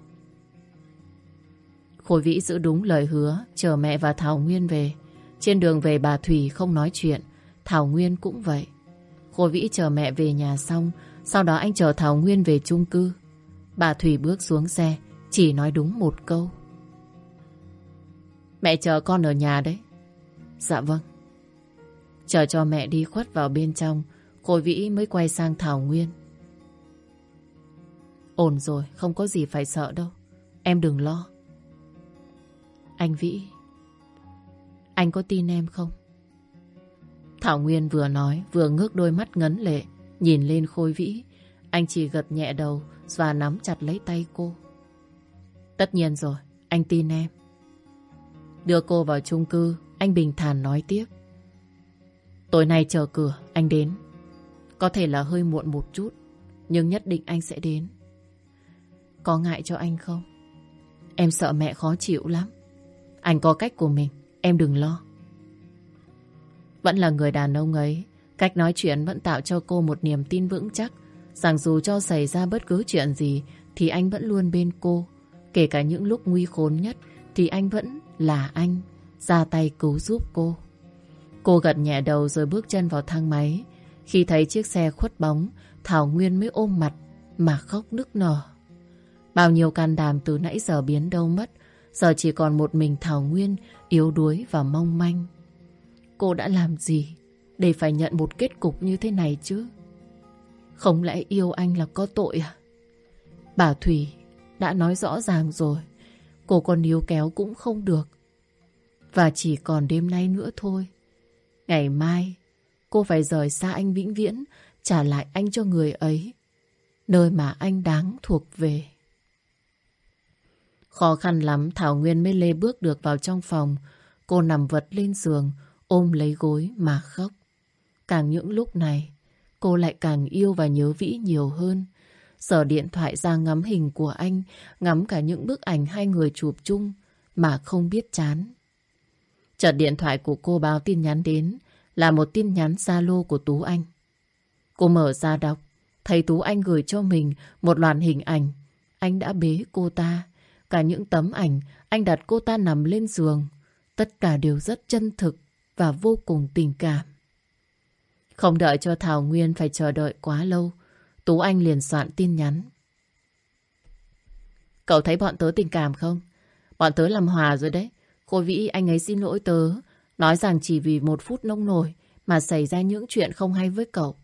Khôi Vĩ giữ đúng lời hứa, chờ mẹ và Thảo Nguyên về. Trên đường về bà Thủy không nói chuyện, Thảo Nguyên cũng vậy. Khôi Vĩ chờ mẹ về nhà xong, sau đó anh chờ Thảo Nguyên về chung cư. Bà Thủy bước xuống xe, chỉ nói đúng một câu. Mẹ chờ con ở nhà đấy. Dạ vâng. Chờ cho mẹ đi khuất vào bên trong, Khôi Vĩ mới quay sang Thảo Nguyên. Ổn rồi, không có gì phải sợ đâu. Em đừng lo. Anh Vĩ, anh có tin em không? Thảo Nguyên vừa nói, vừa ngước đôi mắt ngấn lệ, nhìn lên Khôi Vĩ. Anh chỉ gật nhẹ đầu và nắm chặt lấy tay cô. Tất nhiên rồi, anh tin em. Đưa cô vào chung cư, anh bình thản nói tiếp. Tối nay chờ cửa, anh đến. Có thể là hơi muộn một chút, nhưng nhất định anh sẽ đến. Có ngại cho anh không? Em sợ mẹ khó chịu lắm. Anh có cách của mình, em đừng lo. Vẫn là người đàn ông ấy, cách nói chuyện vẫn tạo cho cô một niềm tin vững chắc rằng dù cho xảy ra bất cứ chuyện gì thì anh vẫn luôn bên cô. Kể cả những lúc nguy khốn nhất thì anh vẫn là anh, ra tay cứu giúp cô. Cô gật nhẹ đầu rồi bước chân vào thang máy. Khi thấy chiếc xe khuất bóng, Thảo Nguyên mới ôm mặt mà khóc nức nở. Bao nhiêu can đảm từ nãy giờ biến đâu mất, giờ chỉ còn một mình Thảo Nguyên yếu đuối và mong manh. Cô đã làm gì để phải nhận một kết cục như thế này chứ? Không lẽ yêu anh là có tội à? Bà Thủy đã nói rõ ràng rồi, cô còn níu kéo cũng không được. Và chỉ còn đêm nay nữa thôi. Ngày mai, cô phải rời xa anh vĩnh viễn, trả lại anh cho người ấy. Nơi mà anh đáng thuộc về. Khó khăn lắm Thảo Nguyên mới lê bước được vào trong phòng. Cô nằm vật lên giường, ôm lấy gối mà khóc. Càng những lúc này, cô lại càng yêu và nhớ Vĩ nhiều hơn. Sở điện thoại ra ngắm hình của anh, ngắm cả những bức ảnh hai người chụp chung mà không biết chán. Chợt điện thoại của cô báo tin nhắn đến là một tin nhắn Zalo của Tú Anh. Cô mở ra đọc, thấy Tú Anh gửi cho mình một loạt hình ảnh. Anh đã bế cô ta. Cả những tấm ảnh anh đặt cô ta nằm lên giường. Tất cả đều rất chân thực và vô cùng tình cảm. Không đợi cho Thảo Nguyên phải chờ đợi quá lâu, Tú Anh liền soạn tin nhắn. Cậu thấy bọn tớ tình cảm không? Bọn tớ làm hòa rồi đấy. Khôi Vĩ anh ấy xin lỗi tớ. Nói rằng chỉ vì một phút nông nổi mà xảy ra những chuyện không hay với cậu.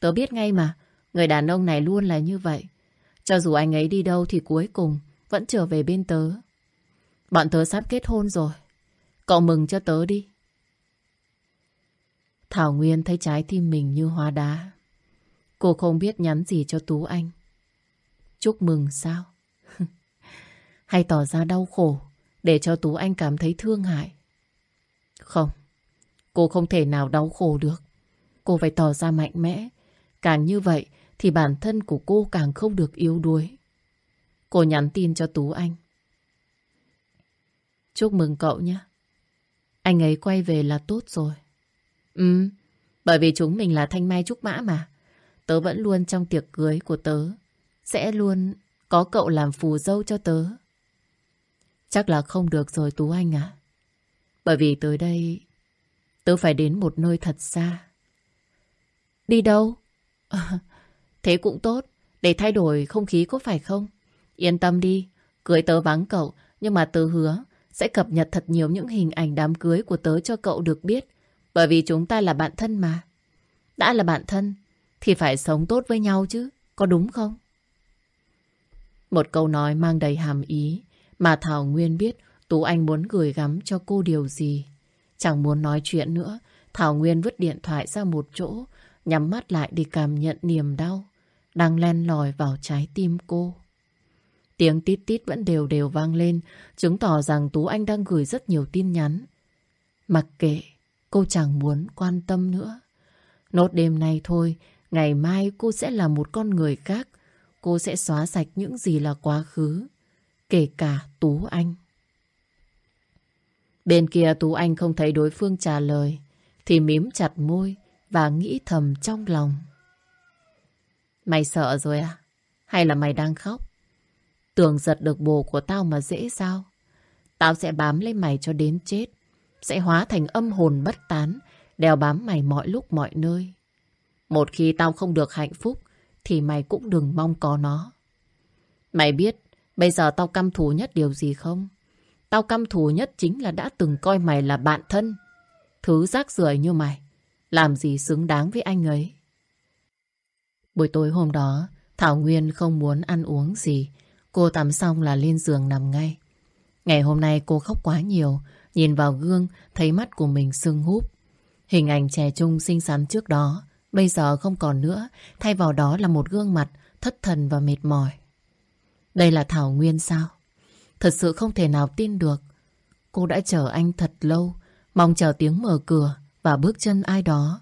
Tớ biết ngay mà, người đàn ông này luôn là như vậy. Cho dù anh ấy đi đâu thì cuối cùng vẫn trở về bên tớ. Bọn tớ sắp kết hôn rồi. Cậu mừng cho tớ đi. Thảo Nguyên thấy trái tim mình như hóa đá. Cô không biết nhắn gì cho Tú Anh. Chúc mừng sao? (laughs) Hay tỏ ra đau khổ để cho Tú Anh cảm thấy thương hại? Không, cô không thể nào đau khổ được. Cô phải tỏ ra mạnh mẽ. Càng như vậy thì bản thân của cô càng không được yếu đuối. Cô nhắn tin cho Tú Anh. Chúc mừng cậu nhé. Anh ấy quay về là tốt rồi. Ừ, bởi vì chúng mình là thanh mai trúc mã mà. Tớ vẫn luôn trong tiệc cưới của tớ. Sẽ luôn có cậu làm phù dâu cho tớ. Chắc là không được rồi Tú Anh à. Bởi vì tới đây tớ phải đến một nơi thật xa. Đi đâu? À, (laughs) thế cũng tốt. Để thay đổi không khí có phải không? Yên tâm đi. Cưới tớ vắng cậu. Nhưng mà tớ hứa sẽ cập nhật thật nhiều những hình ảnh đám cưới của tớ cho cậu được biết. Bởi vì chúng ta là bạn thân mà. Đã là bạn thân thì phải sống tốt với nhau chứ. Có đúng không? Một câu nói mang đầy hàm ý mà Thảo Nguyên biết Tú Anh muốn gửi gắm cho cô điều gì. Chẳng muốn nói chuyện nữa, Thảo Nguyên vứt điện thoại ra một chỗ, nhắm mắt lại để cảm nhận niềm đau, đang len lỏi vào trái tim cô. Tiếng tít tít vẫn đều đều vang lên, chứng tỏ rằng Tú Anh đang gửi rất nhiều tin nhắn. Mặc kệ, cô chẳng muốn quan tâm nữa. Nốt đêm nay thôi, ngày mai cô sẽ là một con người khác. Cô sẽ xóa sạch những gì là quá khứ, kể cả Tú Anh. Bên kia Tú Anh không thấy đối phương trả lời, thì mím chặt môi và nghĩ thầm trong lòng. Mày sợ rồi à? Hay là mày đang khóc? Tưởng giật được bồ của tao mà dễ sao? Tao sẽ bám lấy mày cho đến chết. Sẽ hóa thành âm hồn bất tán, đeo bám mày mọi lúc mọi nơi. Một khi tao không được hạnh phúc, thì mày cũng đừng mong có nó. Mày biết, bây giờ tao căm thù nhất điều gì không? Tao căm thù nhất chính là đã từng coi mày là bạn thân. Thứ rác rưởi như mày, làm gì xứng đáng với anh ấy. Buổi tối hôm đó, Thảo Nguyên không muốn ăn uống gì. Cô tắm xong là lên giường nằm ngay. Ngày hôm nay cô khóc quá nhiều, nhìn vào gương thấy mắt của mình sưng húp. Hình ảnh trẻ trung xinh xắn trước đó, bây giờ không còn nữa, thay vào đó là một gương mặt thất thần và mệt mỏi. Đây là Thảo Nguyên sao? Thật sự không thể nào tin được. Cô đã chờ anh thật lâu, mong chờ tiếng mở cửa và bước chân ai đó.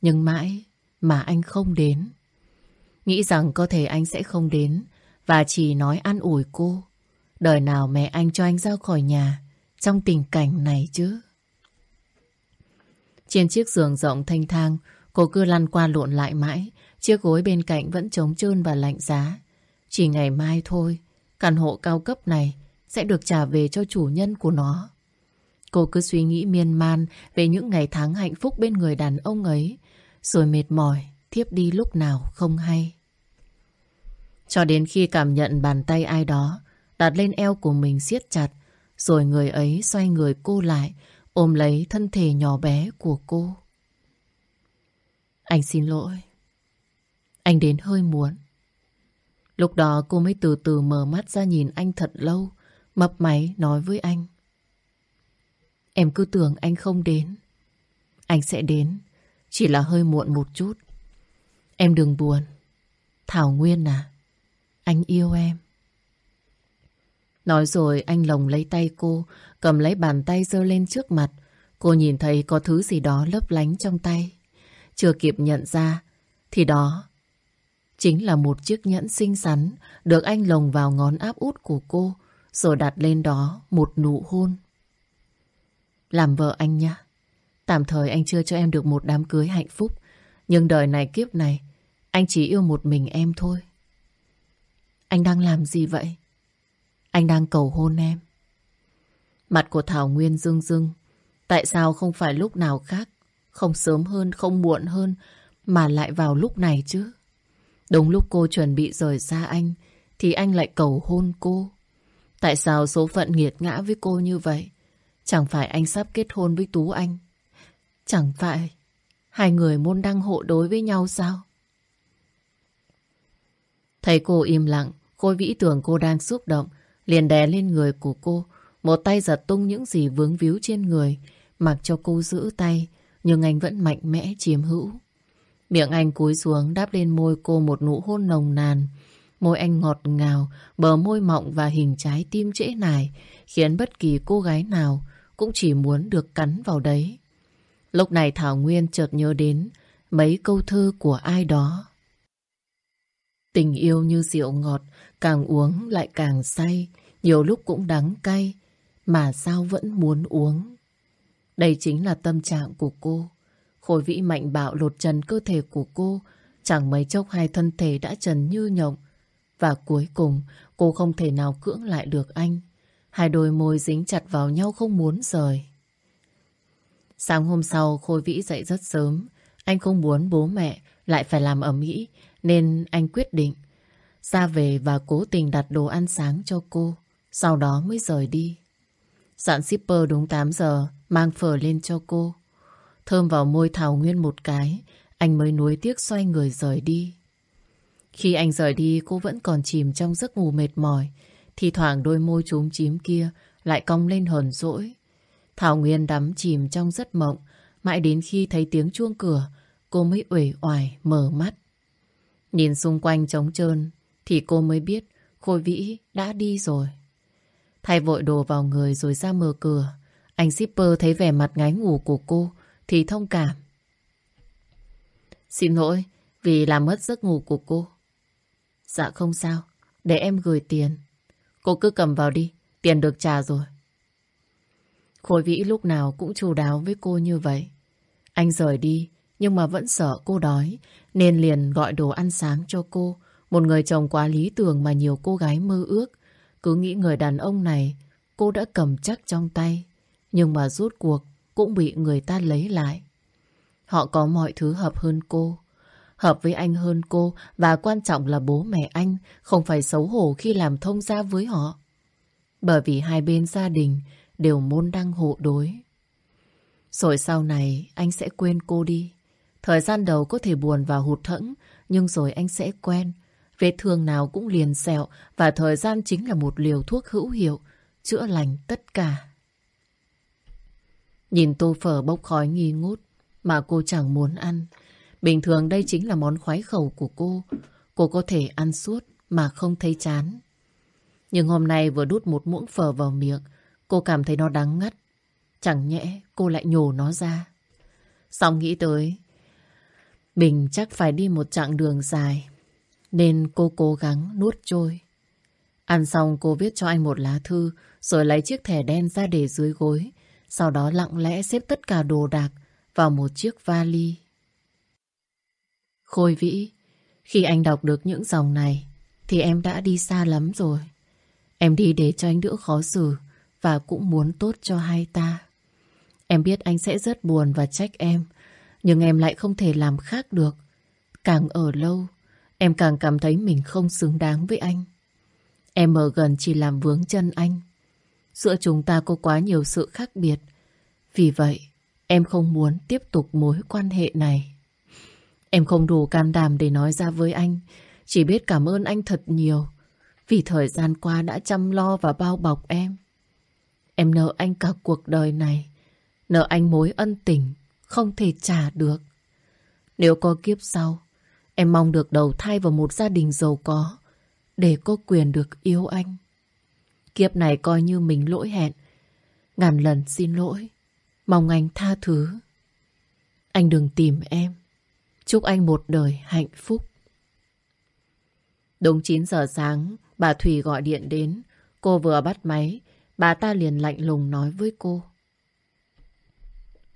Nhưng mãi mà anh không đến. Nghĩ rằng có thể anh sẽ không đến và chỉ nói an ủi cô. Đời nào mẹ anh cho anh ra khỏi nhà trong tình cảnh này chứ. Trên chiếc giường rộng thanh thang, cô cứ lăn qua lộn lại mãi. Chiếc gối bên cạnh vẫn trống trơn và lạnh giá. Chỉ ngày mai thôi, căn hộ cao cấp này sẽ được trả về cho chủ nhân của nó. Cô cứ suy nghĩ miên man về những ngày tháng hạnh phúc bên người đàn ông ấy, rồi mệt mỏi, thiếp đi lúc nào không hay. Cho đến khi cảm nhận bàn tay ai đó đặt lên eo của mình siết chặt, rồi người ấy xoay người cô lại, ôm lấy thân thể nhỏ bé của cô. Anh xin lỗi. Anh đến hơi muộn. Lúc đó cô mới từ từ mở mắt ra nhìn anh thật lâu, mập máy nói với anh. Em cứ tưởng anh không đến. Anh sẽ đến, chỉ là hơi muộn một chút. Em đừng buồn. Thảo Nguyên à, anh yêu em. Nói rồi anh lồng lấy tay cô, cầm lấy bàn tay giơ lên trước mặt. Cô nhìn thấy có thứ gì đó lấp lánh trong tay. Chưa kịp nhận ra, thì đó chính là một chiếc nhẫn xinh xắn được anh lồng vào ngón áp út của cô, rồi đặt lên đó một nụ hôn. làm vợ anh nhé. Tạm thời anh chưa cho em được một đám cưới hạnh phúc. Nhưng đời này kiếp này, anh chỉ yêu một mình em thôi. Anh đang làm gì vậy? Anh đang cầu hôn em. Mặt của Thảo Nguyên rưng rưng. Tại sao không phải lúc nào khác, không sớm hơn, không muộn hơn, mà lại vào lúc này chứ? Đúng lúc cô chuẩn bị rời xa anh, thì anh lại cầu hôn cô. Tại sao số phận nghiệt ngã với cô như vậy? Chẳng phải anh sắp kết hôn với Tú Anh? Chẳng phải hai người môn đăng hộ đối với nhau sao? Thấy cô im lặng, Khôi Vĩ tưởng cô đang xúc động, liền đè lên người của cô, một tay giật tung những gì vướng víu trên người, mặc cho cô giữ tay, nhưng anh vẫn mạnh mẽ chiếm hữu. Miệng anh cúi xuống đáp lên môi cô một nụ hôn nồng nàn. Môi anh ngọt ngào, bờ môi mọng và hình trái tim trễ nải, khiến bất kỳ cô gái nào cũng chỉ muốn được cắn vào đấy. Lúc này Thảo Nguyên chợt nhớ đến mấy câu thơ của ai đó. Tình yêu như rượu ngọt, càng uống lại càng say, nhiều lúc cũng đắng cay, mà sao vẫn muốn uống. Đây chính là tâm trạng của cô. Khối vĩ mạnh bạo lột trần cơ thể của cô, chẳng mấy chốc hai thân thể đã trần như nhộng. Và cuối cùng, cô không thể nào cưỡng lại được anh. Hai đôi môi dính chặt vào nhau không muốn rời. Sáng hôm sau, Khôi Vĩ dậy rất sớm. Anh không muốn bố mẹ lại phải làm ẩm ý, nên anh quyết định ra về và cố tình đặt đồ ăn sáng cho cô. Sau đó mới rời đi. Dặn shipper đúng 8 giờ, mang phở lên cho cô. Thơm vào môi Thảo Nguyên một cái, anh mới nuối tiếc xoay người rời đi. Khi anh rời đi, cô vẫn còn chìm trong giấc ngủ mệt mỏi. Thì thoảng đôi môi trúng chím kia lại cong lên hờn rỗi. Thảo Nguyên đắm chìm trong giấc mộng, mãi đến khi thấy tiếng chuông cửa, cô mới uể oải mở mắt. Nhìn xung quanh trống trơn, thì cô mới biết Khôi Vĩ đã đi rồi. Thay vội đồ vào người rồi ra mở cửa. Anh shipper thấy vẻ mặt ngái ngủ của cô thì thông cảm. Xin lỗi vì làm mất giấc ngủ của cô. Dạ không sao, để em gửi tiền. Cô cứ cầm vào đi, tiền được trả rồi. Khôi Vĩ lúc nào cũng chu đáo với cô như vậy. Anh rời đi, nhưng mà vẫn sợ cô đói, nên liền gọi đồ ăn sáng cho cô. Một người chồng quá lý tưởng mà nhiều cô gái mơ ước. Cứ nghĩ người đàn ông này cô đã cầm chắc trong tay. Nhưng mà rốt cuộc cũng bị người ta lấy lại. Họ có mọi thứ hợp hơn cô. Hợp với anh hơn cô và quan trọng là bố mẹ anh không phải xấu hổ khi làm thông gia với họ. Bởi vì hai bên gia đình đều môn đăng hộ đối. Rồi sau này anh sẽ quên cô đi. Thời gian đầu có thể buồn và hụt thẫn, nhưng rồi anh sẽ quen. Vết thương nào cũng liền sẹo và thời gian chính là một liều thuốc hữu hiệu, chữa lành tất cả. Nhìn tô phở bốc khói nghi ngút mà cô chẳng muốn ăn. Bình thường đây chính là món khoái khẩu của cô. Cô có thể ăn suốt mà không thấy chán. Nhưng hôm nay vừa đút một muỗng phở vào miệng, cô cảm thấy nó đắng ngắt. Chẳng nhẽ cô lại nhổ nó ra. Xong nghĩ tới, Bình chắc phải đi một chặng đường dài, nên cô cố gắng nuốt trôi. Ăn xong cô viết cho anh một lá thư, rồi lấy chiếc thẻ đen ra để dưới gối, sau đó lặng lẽ xếp tất cả đồ đạc vào một chiếc vali. Khôi vĩ, khi anh đọc được những dòng này, thì em đã đi xa lắm rồi. Em đi để cho anh đỡ khó xử và cũng muốn tốt cho hai ta. Em biết anh sẽ rất buồn và trách em, nhưng em lại không thể làm khác được. Càng ở lâu, em càng cảm thấy mình không xứng đáng với anh. Em ở gần chỉ làm vướng chân anh. Giữa chúng ta có quá nhiều sự khác biệt. Vì vậy, em không muốn tiếp tục mối quan hệ này. Em không đủ can đảm để nói ra với anh. Chỉ biết cảm ơn anh thật nhiều. Vì thời gian qua đã chăm lo và bao bọc em. Em nợ anh cả cuộc đời này. Nợ anh mối ân tình không thể trả được. Nếu có kiếp sau, em mong được đầu thai vào một gia đình giàu có để có quyền được yêu anh. Kiếp này coi như mình lỗi hẹn. Ngàn lần xin lỗi. Mong anh tha thứ. Anh đừng tìm em. Chúc anh một đời hạnh phúc. Đúng 9 giờ sáng, bà thủy gọi điện đến. Cô vừa bắt máy, bà ta liền lạnh lùng nói với cô.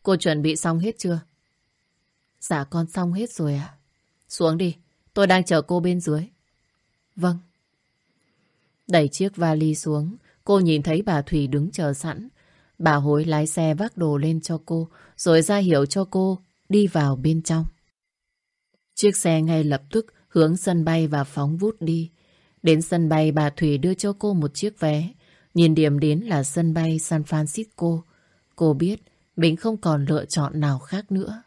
Cô chuẩn bị xong hết chưa? Dạ con xong hết rồi ạ. Xuống đi, tôi đang chờ cô bên dưới. Vâng. Đẩy chiếc vali xuống, cô nhìn thấy bà Thủy đứng chờ sẵn. Bà hối lái xe vác đồ lên cho cô, rồi ra hiệu cho cô đi vào bên trong. Chiếc xe ngay lập tức hướng sân bay và phóng vút đi. Đến sân bay bà Thủy đưa cho cô một chiếc vé. Nhìn điểm đến là sân bay San Francisco. Cô biết mình không còn lựa chọn nào khác nữa.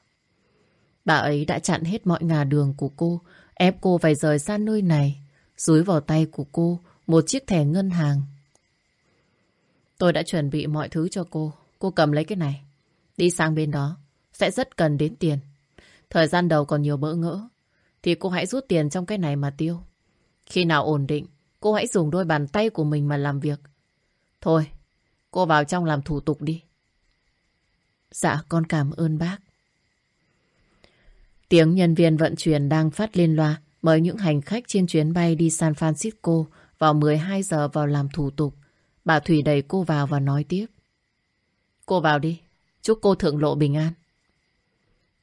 Bà ấy đã chặn hết mọi ngả đường của cô, ép cô phải rời xa nơi này. Dúi vào tay của cô một chiếc thẻ ngân hàng. Tôi đã chuẩn bị mọi thứ cho cô. Cô cầm lấy cái này. Đi sang bên đó. Sẽ rất cần đến tiền. Thời gian đầu còn nhiều bỡ ngỡ. Thì cô hãy rút tiền trong cái này mà tiêu. Khi nào ổn định, cô hãy dùng đôi bàn tay của mình mà làm việc. Thôi, cô vào trong làm thủ tục đi. Dạ, con cảm ơn bác. Tiếng nhân viên vận chuyển đang phát lên loa mời những hành khách trên chuyến bay đi San Francisco vào 12 giờ vào làm thủ tục. Bà Thủy đẩy cô vào và nói tiếp. Cô vào đi, chúc cô thượng lộ bình an.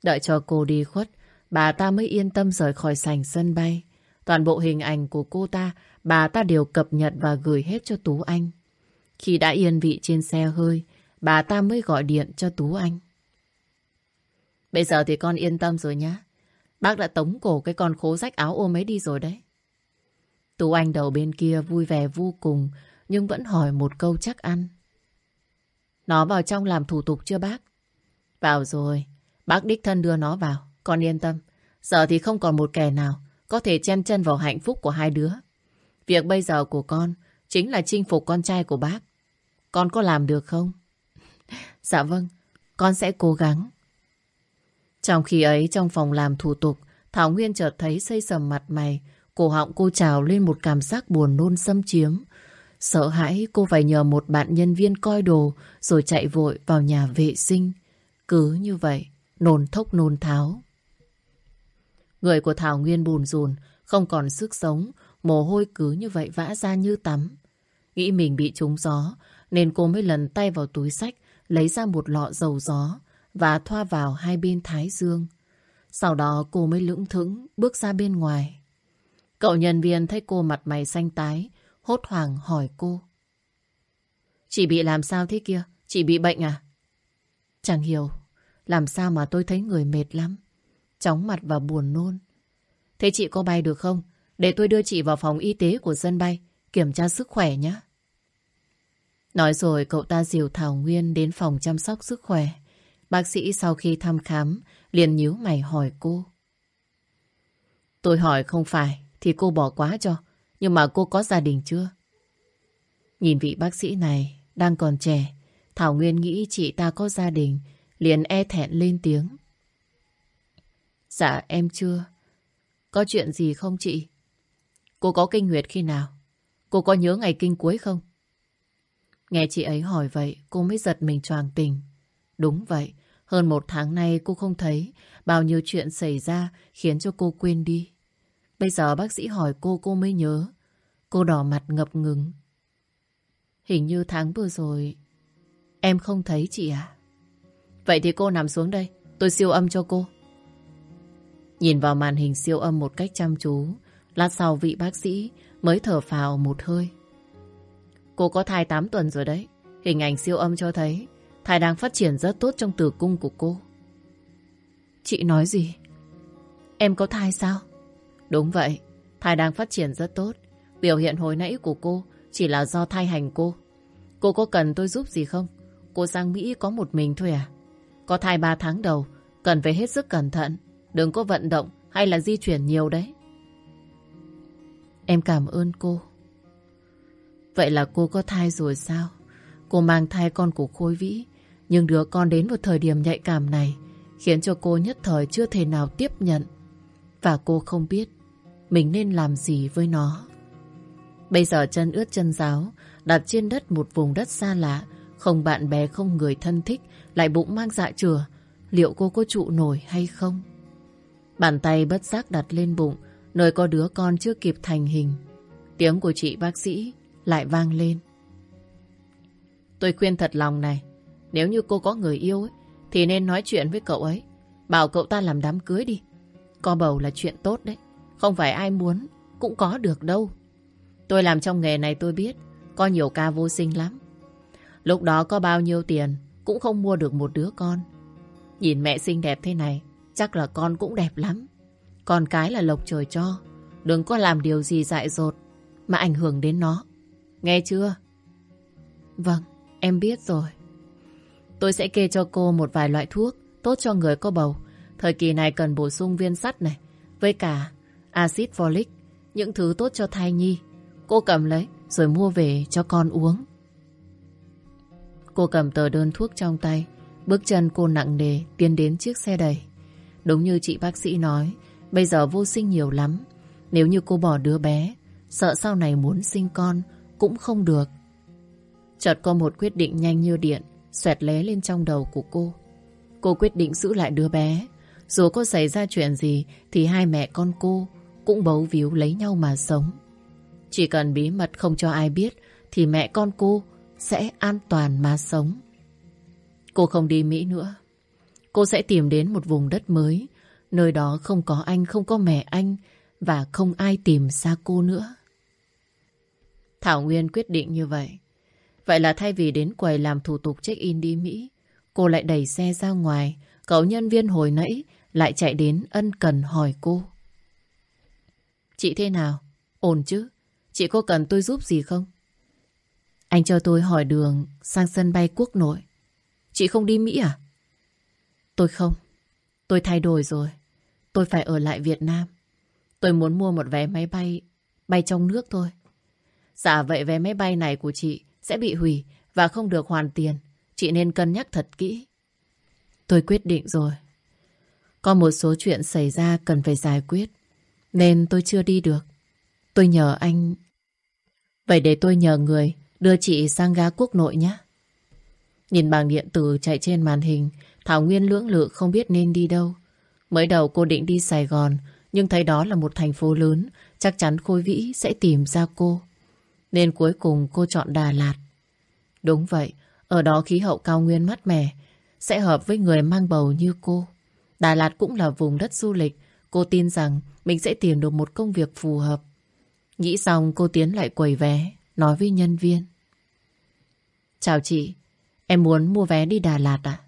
Đợi cho cô đi khuất, bà ta mới yên tâm rời khỏi sảnh sân bay. Toàn bộ hình ảnh của cô ta, bà ta đều cập nhật và gửi hết cho Tú Anh. Khi đã yên vị trên xe hơi, bà ta mới gọi điện cho Tú Anh. Bây giờ thì con yên tâm rồi nhá. Bác đã tống cổ cái con khố rách áo ôm ấy đi rồi đấy. Tú Anh đầu bên kia vui vẻ vô cùng, nhưng vẫn hỏi một câu chắc ăn. Nó vào trong làm thủ tục chưa bác? Vào rồi, bác đích thân đưa nó vào, con yên tâm. Giờ thì không còn một kẻ nào có thể chen chân vào hạnh phúc của hai đứa. Việc bây giờ của con chính là chinh phục con trai của bác. Con có làm được không? (laughs) dạ vâng, con sẽ cố gắng. Trong khi ấy, trong phòng làm thủ tục, Thảo Nguyên chợt thấy xây sầm mặt mày, cổ họng cô trào lên một cảm giác buồn nôn xâm chiếm. Sợ hãi cô phải nhờ một bạn nhân viên coi đồ rồi chạy vội vào nhà vệ sinh. Cứ như vậy, nôn thốc nôn tháo. Người của Thảo Nguyên bùn rùn, không còn sức sống, mồ hôi cứ như vậy vã ra như tắm. Nghĩ mình bị trúng gió, nên cô mới lần tay vào túi sách, lấy ra một lọ dầu gió và thoa vào hai bên thái dương. Sau đó cô mới lững thững bước ra bên ngoài. Cậu nhân viên thấy cô mặt mày xanh tái, hốt hoảng hỏi cô. Chị bị làm sao thế kia? Chị bị bệnh à? Chẳng hiểu, làm sao mà tôi thấy người mệt lắm. Chóng mặt và buồn nôn. Thế chị có bay được không? Để tôi đưa chị vào phòng y tế của sân bay, kiểm tra sức khỏe nhé. Nói rồi cậu ta dìu Thảo Nguyên đến phòng chăm sóc sức khỏe. Bác sĩ sau khi thăm khám liền nhíu mày hỏi cô. Tôi hỏi không phải thì cô bỏ quá cho. Nhưng mà cô có gia đình chưa? Nhìn vị bác sĩ này đang còn trẻ. Thảo Nguyên nghĩ chị ta có gia đình liền e thẹn lên tiếng. Dạ em chưa. Có chuyện gì không chị? Cô có kinh nguyệt khi nào? Cô có nhớ ngày kinh cuối không? Nghe chị ấy hỏi vậy, cô mới giật mình choàng tình. Đúng vậy, hơn một tháng nay cô không thấy bao nhiêu chuyện xảy ra khiến cho cô quên đi. Bây giờ bác sĩ hỏi cô, cô mới nhớ. Cô đỏ mặt ngập ngừng. Hình như tháng vừa rồi em không thấy chị à? Vậy thì cô nằm xuống đây, tôi siêu âm cho cô. Nhìn vào màn hình siêu âm một cách chăm chú, lát sau vị bác sĩ mới thở phào một hơi. Cô có thai 8 tuần rồi đấy. Hình ảnh siêu âm cho thấy thai đang phát triển rất tốt trong tử cung của cô. Chị nói gì? Em có thai sao? Đúng vậy, thai đang phát triển rất tốt. Biểu hiện hồi nãy của cô chỉ là do thai hành cô. Cô có cần tôi giúp gì không? Cô sang Mỹ có một mình thôi à? Có thai 3 tháng đầu, cần phải hết sức cẩn thận. Đừng có vận động hay là di chuyển nhiều đấy. Em cảm ơn cô. Vậy là cô có thai rồi sao? Cô mang thai con của Khôi Vĩ. Nhưng đứa con đến một thời điểm nhạy cảm này khiến cho cô nhất thời chưa thể nào tiếp nhận. Và cô không biết mình nên làm gì với nó. Bây giờ chân ướt chân giáo, đặt trên đất một vùng đất xa lạ, không bạn bè, không người thân thích, lại bụng mang dạ chừa, liệu cô có trụ nổi hay không? Bàn tay bất giác đặt lên bụng, nơi có đứa con chưa kịp thành hình. Tiếng của chị bác sĩ lại vang lên. Tôi khuyên thật lòng này, nếu như cô có người yêu ấy, thì nên nói chuyện với cậu ấy. Bảo cậu ta làm đám cưới đi. Có bầu là chuyện tốt đấy. Không phải ai muốn cũng có được đâu. Tôi làm trong nghề này tôi biết có nhiều ca vô sinh lắm. Lúc đó có bao nhiêu tiền cũng không mua được một đứa con. Nhìn mẹ xinh đẹp thế này chắc là con cũng đẹp lắm. Con cái là lộc trời cho. Đừng có làm điều gì dại dột mà ảnh hưởng đến nó. Nghe chưa? Vâng, em biết rồi. Tôi sẽ kê cho cô một vài loại thuốc tốt cho người có bầu. Thời kỳ này cần bổ sung viên sắt này, với cả axit folic, những thứ tốt cho thai nhi. Cô cầm lấy rồi mua về cho con uống. Cô cầm tờ đơn thuốc trong tay, bước chân cô nặng nề tiến đến chiếc xe đẩy. Đúng như chị bác sĩ nói, bây giờ vô sinh nhiều lắm. Nếu như cô bỏ đứa bé, sợ sau này muốn sinh con cũng không được. Chợt có một quyết định nhanh như điện xoẹt lé lên trong đầu của cô. Cô quyết định giữ lại đứa bé. Dù có xảy ra chuyện gì thì hai mẹ con cô cũng bấu víu lấy nhau mà sống. Chỉ cần bí mật không cho ai biết thì mẹ con cô sẽ an toàn mà sống. Cô không đi Mỹ nữa. Cô sẽ tìm đến một vùng đất mới, nơi đó không có anh, không có mẹ anh và không ai tìm xa cô nữa. Thảo Nguyên quyết định như vậy. Vậy là thay vì đến quầy làm thủ tục check-in đi Mỹ, cô lại đẩy xe ra ngoài. Cậu nhân viên hồi nãy lại chạy đến ân cần hỏi cô. Chị thế nào? Ổn chứ? Chị có cần tôi giúp gì không? Anh cho tôi hỏi đường sang sân bay quốc nội. Chị không đi Mỹ à? Tôi không. Tôi thay đổi rồi. Tôi phải ở lại Việt Nam. Tôi muốn mua một vé máy bay bay trong nước thôi. Dạ vậy vé máy bay này của chị sẽ bị hủy và không được hoàn tiền. Chị nên cân nhắc thật kỹ. Tôi quyết định rồi. Có một số chuyện xảy ra cần phải giải quyết. Nên tôi chưa đi được. Tôi nhờ anh... Vậy để tôi nhờ người đưa chị sang ga quốc nội nhé. Nhìn bảng điện tử chạy trên màn hình, Thảo Nguyên lưỡng lự không biết nên đi đâu. Mới đầu cô định đi Sài Gòn, nhưng thấy đó là một thành phố lớn, chắc chắn Khôi Vĩ sẽ tìm ra cô. Nên cuối cùng cô chọn Đà Lạt. Đúng vậy, ở đó khí hậu cao nguyên mát mẻ, sẽ hợp với người mang bầu như cô. Đà Lạt cũng là vùng đất du lịch, cô tin rằng mình sẽ tìm được một công việc phù hợp. Nghĩ xong cô tiến lại quầy vé, nói với nhân viên. Chào chị, em muốn mua vé đi Đà Lạt à?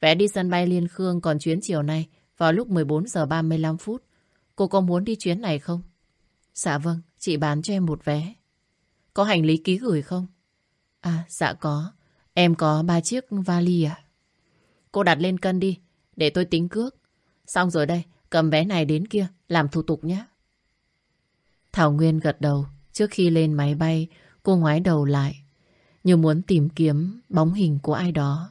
Vé đi sân bay Liên Khương còn chuyến chiều nay vào lúc 14 giờ 35 phút. Cô có muốn đi chuyến này không? Dạ vâng, chị bán cho em một vé. Có hành lý ký gửi không? À, dạ có. Em có ba chiếc vali à? Cô đặt lên cân đi, để tôi tính cước. Xong rồi đây, cầm vé này đến kia, làm thủ tục nhé. Thảo Nguyên gật đầu. Trước khi lên máy bay, cô ngoái đầu lại. Như muốn tìm kiếm bóng hình của ai đó.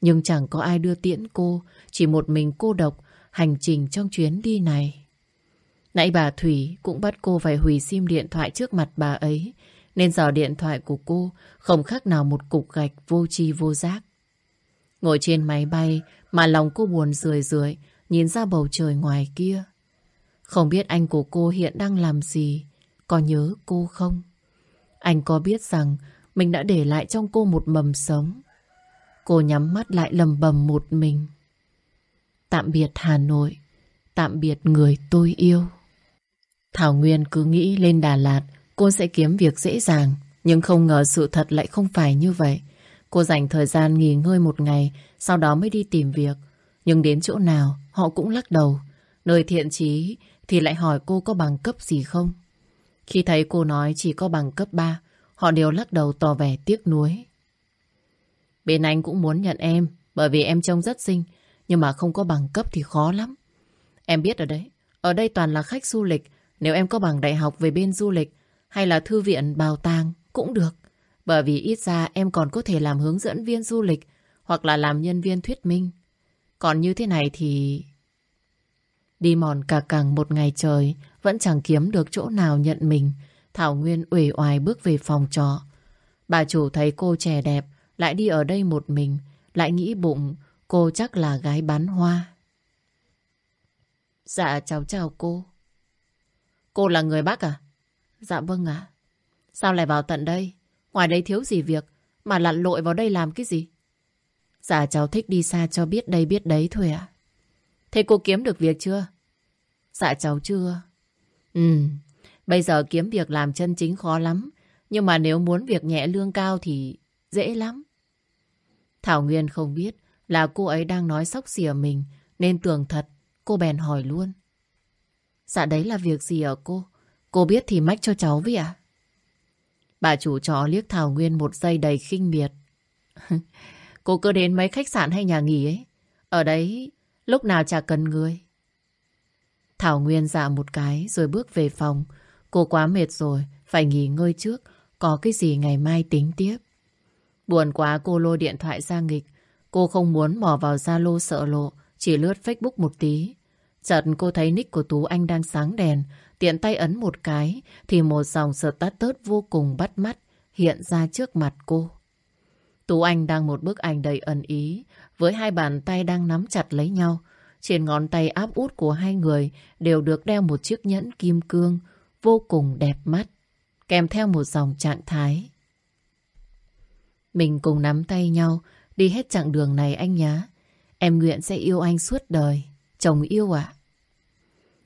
Nhưng chẳng có ai đưa tiễn cô, chỉ một mình cô độc hành trình trong chuyến đi này. Nãy bà Thủy cũng bắt cô phải hủy sim điện thoại trước mặt bà ấy, nên giờ điện thoại của cô không khác nào một cục gạch vô tri vô giác. Ngồi trên máy bay mà lòng cô buồn rười rượi nhìn ra bầu trời ngoài kia. Không biết anh của cô hiện đang làm gì, có nhớ cô không? Anh có biết rằng mình đã để lại trong cô một mầm sống. Cô nhắm mắt lại lầm bầm một mình. Tạm biệt Hà Nội, tạm biệt người tôi yêu. Thảo Nguyên cứ nghĩ lên Đà Lạt cô sẽ kiếm việc dễ dàng. Nhưng không ngờ sự thật lại không phải như vậy. Cô dành thời gian nghỉ ngơi một ngày, sau đó mới đi tìm việc. Nhưng đến chỗ nào, họ cũng lắc đầu. Nơi thiện chí thì lại hỏi cô có bằng cấp gì không. Khi thấy cô nói chỉ có bằng cấp 3, họ đều lắc đầu tỏ vẻ tiếc nuối. Bên anh cũng muốn nhận em, bởi vì em trông rất xinh, nhưng mà không có bằng cấp thì khó lắm. Em biết ở đấy, ở đây toàn là khách du lịch. Nếu em có bằng đại học về bên du lịch hay là thư viện bảo tàng cũng được. Bởi vì ít ra em còn có thể làm hướng dẫn viên du lịch hoặc là làm nhân viên thuyết minh. Còn như thế này thì... Đi mòn cả càng một ngày trời, vẫn chẳng kiếm được chỗ nào nhận mình. Thảo Nguyên uể oải bước về phòng trọ. Bà chủ thấy cô trẻ đẹp, lại đi ở đây một mình, lại nghĩ bụng, cô chắc là gái bán hoa. Dạ cháu chào cô. Cô là người Bắc à? Dạ vâng ạ. Sao lại vào tận đây? Ngoài đây thiếu gì việc mà lặn lội vào đây làm cái gì? Dạ cháu thích đi xa cho biết đây biết đấy thôi ạ. Thế cô kiếm được việc chưa? Dạ cháu chưa. Ừ, bây giờ kiếm việc làm chân chính khó lắm. Nhưng mà nếu muốn việc nhẹ lương cao thì dễ lắm. Thảo Nguyên không biết là cô ấy đang nói sóc xỉa mình nên tưởng thật. Cô bèn hỏi luôn. Dạ đấy là việc gì ở cô? Cô biết thì mách cho cháu vậy ạ. Bà chủ trọ liếc Thảo Nguyên một giây đầy khinh miệt. (laughs) cô cứ đến mấy khách sạn hay nhà nghỉ ấy. Ở đấy lúc nào chả cần người. Thảo Nguyên dạ một cái rồi bước về phòng. Cô quá mệt rồi, phải nghỉ ngơi trước. Có cái gì ngày mai tính tiếp. Buồn quá cô lôi điện thoại ra nghịch. Cô không muốn mò vào Zalo sợ lộ, chỉ lướt Facebook một tí. Chợt cô thấy nick của Tú Anh đang sáng đèn, tiện tay ấn một cái thì một dòng status vô cùng bắt mắt hiện ra trước mặt cô. Tú Anh đang một bức ảnh đầy ẩn ý, với hai bàn tay đang nắm chặt lấy nhau. Trên ngón tay áp út của hai người đều được đeo một chiếc nhẫn kim cương vô cùng đẹp mắt, kèm theo một dòng trạng thái. Mình cùng nắm tay nhau, đi hết chặng đường này anh nhá. Em nguyện sẽ yêu anh suốt đời. Chồng yêu ạ.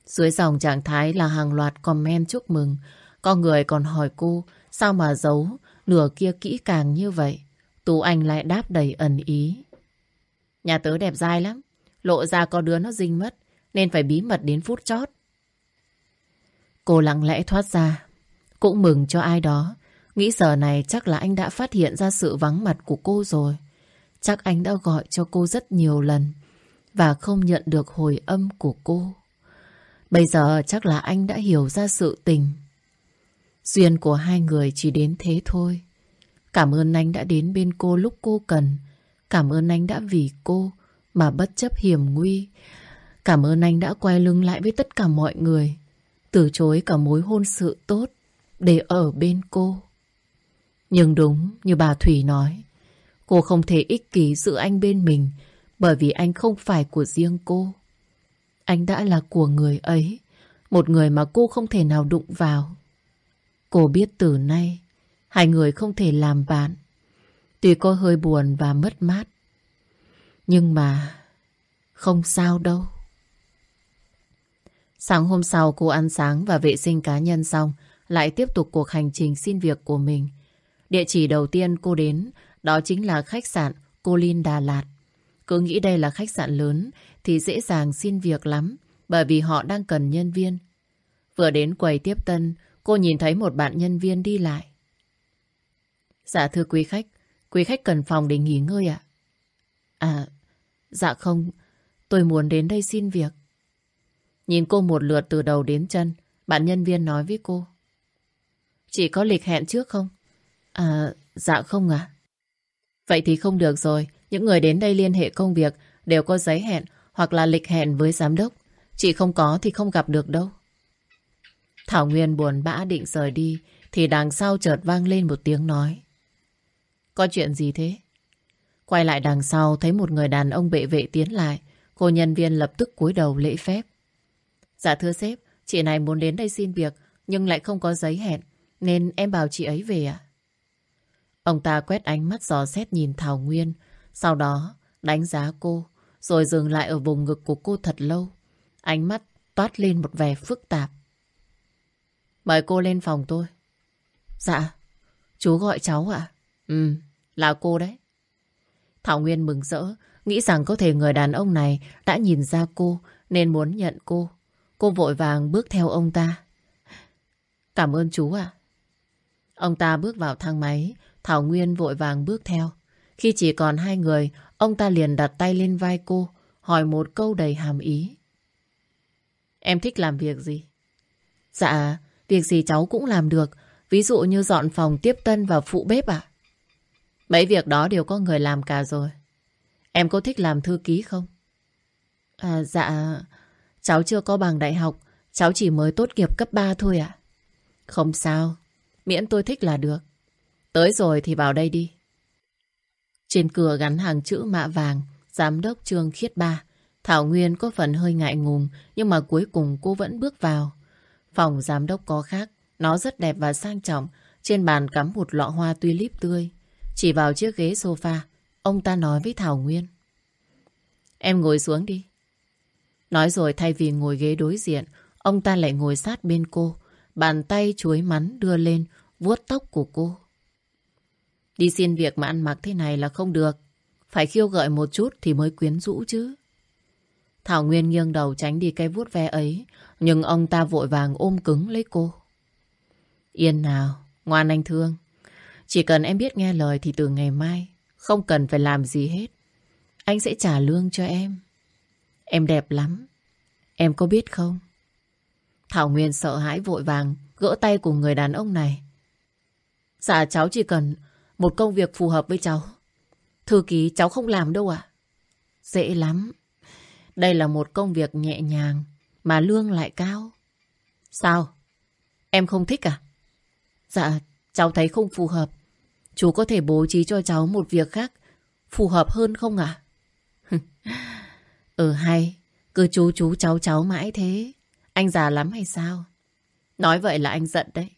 Dưới dòng trạng thái là hàng loạt comment chúc mừng. Có người còn hỏi cô, sao mà giấu nửa kia kỹ càng như vậy. Tú Anh lại đáp đầy ẩn ý. Nhà tớ đẹp dai lắm. Lộ ra có đứa nó dinh mất, nên phải bí mật đến phút chót. Cô lặng lẽ thoát ra. Cũng mừng cho ai đó. Nghĩ giờ này chắc là anh đã phát hiện ra sự vắng mặt của cô rồi. Chắc anh đã gọi cho cô rất nhiều lần và không nhận được hồi âm của cô. Bây giờ chắc là anh đã hiểu ra sự tình. Duyên của hai người chỉ đến thế thôi. Cảm ơn anh đã đến bên cô lúc cô cần. Cảm ơn anh đã vì cô mà bất chấp hiểm nguy. Cảm ơn anh đã quay lưng lại với tất cả mọi người. Từ chối cả mối hôn sự tốt để ở bên cô. Nhưng đúng như bà Thủy nói, cô không thể ích kỷ giữ anh bên mình bởi vì anh không phải của riêng cô. Anh đã là của người ấy, một người mà cô không thể nào đụng vào. Cô biết từ nay, hai người không thể làm bạn. Tuy có hơi buồn và mất mát, nhưng mà không sao đâu. Sáng hôm sau cô ăn sáng và vệ sinh cá nhân xong, lại tiếp tục cuộc hành trình xin việc của mình. Địa chỉ đầu tiên cô đến đó chính là khách sạn Cô Linh Đà Lạt. Cứ nghĩ đây là khách sạn lớn thì dễ dàng xin việc lắm bởi vì họ đang cần nhân viên. Vừa đến quầy tiếp tân, cô nhìn thấy một bạn nhân viên đi lại. Dạ thưa quý khách, quý khách cần phòng để nghỉ ngơi ạ. À, dạ không, tôi muốn đến đây xin việc. Nhìn cô một lượt từ đầu đến chân, bạn nhân viên nói với cô. Chị có lịch hẹn trước không? À, dạ không ạ. Vậy thì không được rồi. Những người đến đây liên hệ công việc đều có giấy hẹn hoặc là lịch hẹn với giám đốc. Chị không có thì không gặp được đâu. Thảo Nguyên buồn bã định rời đi thì đằng sau chợt vang lên một tiếng nói. Có chuyện gì thế? Quay lại đằng sau thấy một người đàn ông bệ vệ tiến lại. Cô nhân viên lập tức cúi đầu lễ phép. Dạ thưa sếp, chị này muốn đến đây xin việc nhưng lại không có giấy hẹn nên em bảo chị ấy về ạ. Ông ta quét ánh mắt giò xét nhìn Thảo Nguyên sau đó đánh giá cô rồi dừng lại ở vùng ngực của cô thật lâu. Ánh mắt toát lên một vẻ phức tạp. Mời cô lên phòng tôi. Dạ, chú gọi cháu ạ? Ừ, là cô đấy. Thảo Nguyên mừng rỡ, nghĩ rằng có thể người đàn ông này đã nhìn ra cô nên muốn nhận cô. Cô vội vàng bước theo ông ta. Cảm ơn chú ạ. Ông ta bước vào thang máy, Thảo Nguyên vội vàng bước theo. Khi chỉ còn hai người, ông ta liền đặt tay lên vai cô, hỏi một câu đầy hàm ý. Em thích làm việc gì? Dạ, việc gì cháu cũng làm được. Ví dụ như dọn phòng tiếp tân và phụ bếp ạ. Mấy việc đó đều có người làm cả rồi. Em có thích làm thư ký không? À, dạ, cháu chưa có bằng đại học. Cháu chỉ mới tốt nghiệp cấp 3 thôi ạ. Không sao, miễn tôi thích là được. Tới rồi thì vào đây đi. Trên cửa gắn hàng chữ mạ vàng, Giám đốc Trương Khiết Ba. Thảo Nguyên có phần hơi ngại ngùng, nhưng mà cuối cùng cô vẫn bước vào. Phòng giám đốc có khác, nó rất đẹp và sang trọng. Trên bàn cắm một lọ hoa tulip tươi. Chỉ vào chiếc ghế sofa, ông ta nói với Thảo Nguyên. Em ngồi xuống đi. Nói rồi thay vì ngồi ghế đối diện, ông ta lại ngồi sát bên cô. Bàn tay chuối mắn đưa lên, vuốt tóc của cô. Đi xin việc mà ăn mặc thế này là không được. Phải khiêu gợi một chút thì mới quyến rũ chứ. Thảo Nguyên nghiêng đầu tránh đi cái vuốt ve ấy, nhưng ông ta vội vàng ôm cứng lấy cô. Yên nào, ngoan anh thương. Chỉ cần em biết nghe lời thì từ ngày mai không cần phải làm gì hết. Anh sẽ trả lương cho em. Em đẹp lắm. Em có biết không? Thảo Nguyên sợ hãi vội vàng gỡ tay của người đàn ông này. Dạ cháu chỉ cần một công việc phù hợp với cháu. Thư ký cháu không làm đâu ạ. Dễ lắm. Đây là một công việc nhẹ nhàng mà lương lại cao. Sao? Em không thích à? Dạ, cháu thấy không phù hợp. Chú có thể bố trí cho cháu một việc khác phù hợp hơn không ạ? (laughs) ừ hay, cứ chú chú cháu cháu mãi thế. Anh già lắm hay sao? Nói vậy là anh giận đấy.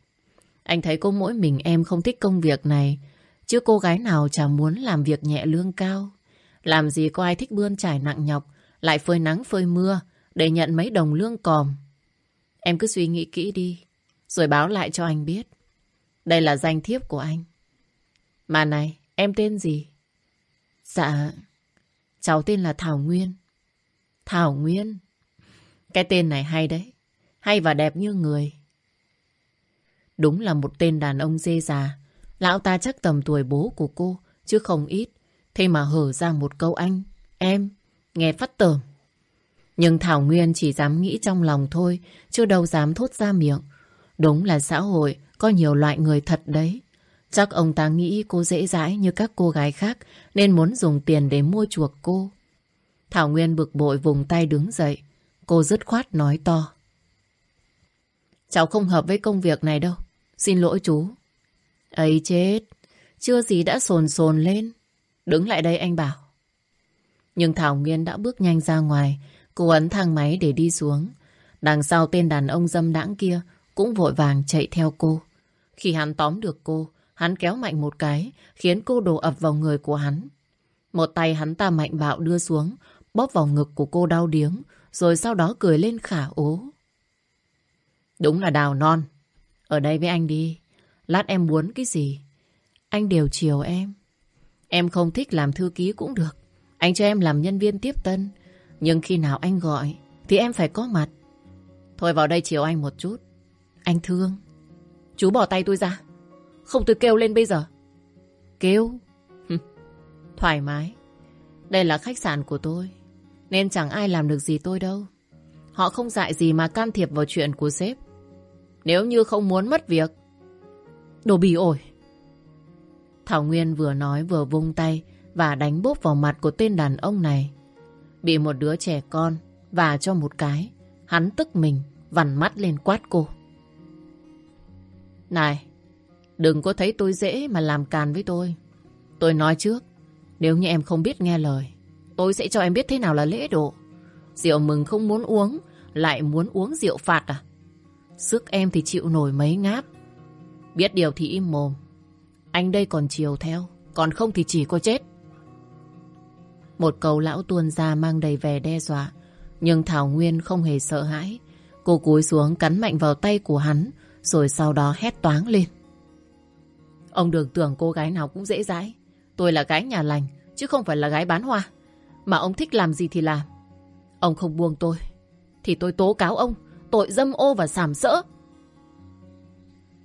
Anh thấy có mỗi mình em không thích công việc này, chứ cô gái nào chả muốn làm việc nhẹ lương cao. Làm gì có ai thích bươn trải nặng nhọc, lại phơi nắng phơi mưa để nhận mấy đồng lương còm. Em cứ suy nghĩ kỹ đi, rồi báo lại cho anh biết. Đây là danh thiếp của anh. Mà này, em tên gì? Dạ, cháu tên là Thảo Nguyên. Thảo Nguyên? Cái tên này hay đấy. Hay và đẹp như người. Đúng là một tên đàn ông dê già. Lão ta chắc tầm tuổi bố của cô, chứ không ít. Thế mà hở ra một câu anh, em, nghe phát tởm. Nhưng Thảo Nguyên chỉ dám nghĩ trong lòng thôi, chưa đâu dám thốt ra miệng. Đúng là xã hội có nhiều loại người thật đấy. Chắc ông ta nghĩ cô dễ dãi như các cô gái khác nên muốn dùng tiền để mua chuộc cô. Thảo Nguyên bực bội vùng tay đứng dậy. Cô dứt khoát nói to. Cháu không hợp với công việc này đâu. Xin lỗi chú ấy chết. Chưa gì đã sồn sồn lên. Đứng lại đây anh bảo. Nhưng Thảo Nguyên đã bước nhanh ra ngoài. Cô ấn thang máy để đi xuống. Đằng sau tên đàn ông dâm đãng kia cũng vội vàng chạy theo cô. Khi hắn tóm được cô, hắn kéo mạnh một cái, khiến cô đổ ập vào người của hắn. Một tay hắn ta mạnh bạo đưa xuống, bóp vào ngực của cô đau điếng, rồi sau đó cười lên khả ố. Đúng là đào non. Ở đây với anh đi. Lát em muốn cái gì? Anh đều chiều em. Em không thích làm thư ký cũng được. Anh cho em làm nhân viên tiếp tân. Nhưng khi nào anh gọi, thì em phải có mặt. Thôi vào đây chiều anh một chút. Anh thương. Chú bỏ tay tôi ra. Không, tôi kêu lên bây giờ. Kêu? Thoải mái. Đây là khách sạn của tôi. Nên chẳng ai làm được gì tôi đâu. Họ không dạy gì mà can thiệp vào chuyện của sếp. Nếu như không muốn mất việc. Đồ bỉ ổi. Thảo Nguyên vừa nói vừa vung tay và đánh bốp vào mặt của tên đàn ông này. Bị một đứa trẻ con và cho một cái. Hắn tức mình, vằn mắt lên quát cô. Này, đừng có thấy tôi dễ mà làm càn với tôi. Tôi nói trước, nếu như em không biết nghe lời, tôi sẽ cho em biết thế nào là lễ độ. Rượu mừng không muốn uống, lại muốn uống rượu phạt à? Sức em thì chịu nổi mấy ngáp. Biết điều thì im mồm. Anh đây còn chiều theo, còn không thì chỉ có chết. Một câu lão tuôn ra mang đầy vẻ đe dọa, nhưng Thảo Nguyên không hề sợ hãi. Cô cúi xuống cắn mạnh vào tay của hắn, rồi sau đó hét toáng lên. Ông đừng tưởng cô gái nào cũng dễ dãi. Tôi là gái nhà lành, chứ không phải là gái bán hoa. Mà ông thích làm gì thì làm. Ông không buông tôi, thì tôi tố cáo ông tội dâm ô và sàm sỡ.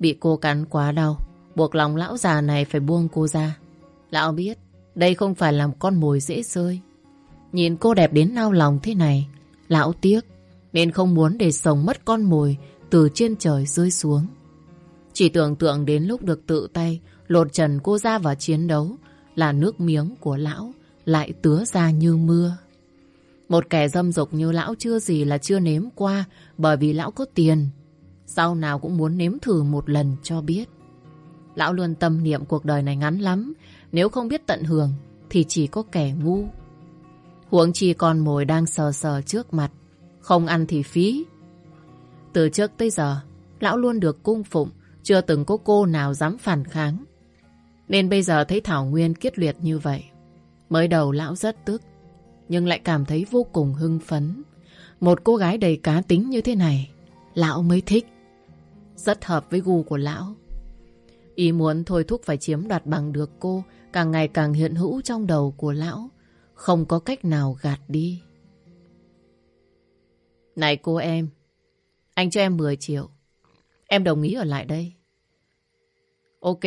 Bị cô cắn quá đau, buộc lòng lão già này phải buông cô ra. Lão biết, đây không phải là một con mồi dễ rơi. Nhìn cô đẹp đến nao lòng thế này, lão tiếc, nên không muốn để sống mất con mồi từ trên trời rơi xuống. Chỉ tưởng tượng đến lúc được tự tay lột trần cô ra vào chiến đấu là nước miếng của lão lại tứa ra như mưa. Một kẻ dâm dục như lão chưa gì là chưa nếm qua bởi vì lão có tiền. Sau nào cũng muốn nếm thử một lần cho biết. Lão luôn tâm niệm cuộc đời này ngắn lắm. Nếu không biết tận hưởng thì chỉ có kẻ ngu. Huống chi con mồi đang sờ sờ trước mặt. Không ăn thì phí. Từ trước tới giờ, lão luôn được cung phụng. Chưa từng có cô nào dám phản kháng. Nên bây giờ thấy Thảo Nguyên kiết liệt như vậy. Mới đầu lão rất tức, nhưng lại cảm thấy vô cùng hưng phấn. Một cô gái đầy cá tính như thế này, lão mới thích. Rất hợp với gu của lão. Ý muốn thôi thúc phải chiếm đoạt bằng được cô càng ngày càng hiện hữu trong đầu của lão. Không có cách nào gạt đi. Này cô em, anh cho em 10 triệu. Em đồng ý ở lại đây. Ok,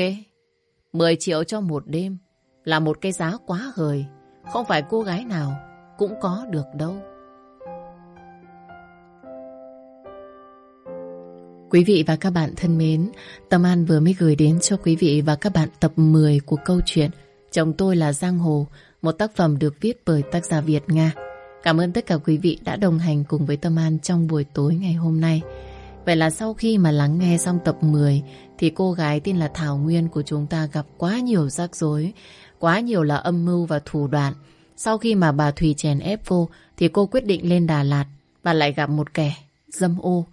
10 triệu cho một đêm là một cái giá quá hời. Không phải cô gái nào cũng có được đâu. Quý vị và các bạn thân mến, Tâm An vừa mới gửi đến cho quý vị và các bạn tập 10 của câu chuyện Chồng tôi là Giang Hồ, một tác phẩm được viết bởi tác giả Việt Nga. Cảm ơn tất cả quý vị đã đồng hành cùng với Tâm An trong buổi tối ngày hôm nay. Vậy là sau khi mà lắng nghe xong tập 10 thì cô gái tên là Thảo Nguyên của chúng ta gặp quá nhiều rắc rối, quá nhiều là âm mưu và thủ đoạn. Sau khi mà bà Thùy chèn ép cô thì cô quyết định lên Đà Lạt và lại gặp một kẻ dâm ô.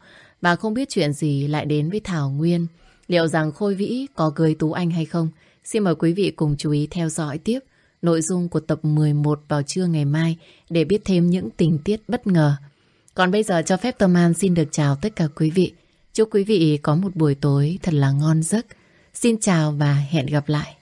Bà không biết chuyện gì lại đến với Thảo Nguyên. Liệu rằng Khôi Vĩ có cười Tú Anh hay không? Xin mời quý vị cùng chú ý theo dõi tiếp nội dung của tập 11 vào trưa ngày mai để biết thêm những tình tiết bất ngờ. Còn bây giờ cho phép Tâm An xin được chào tất cả quý vị. Chúc quý vị có một buổi tối thật là ngon giấc. Xin chào và hẹn gặp lại.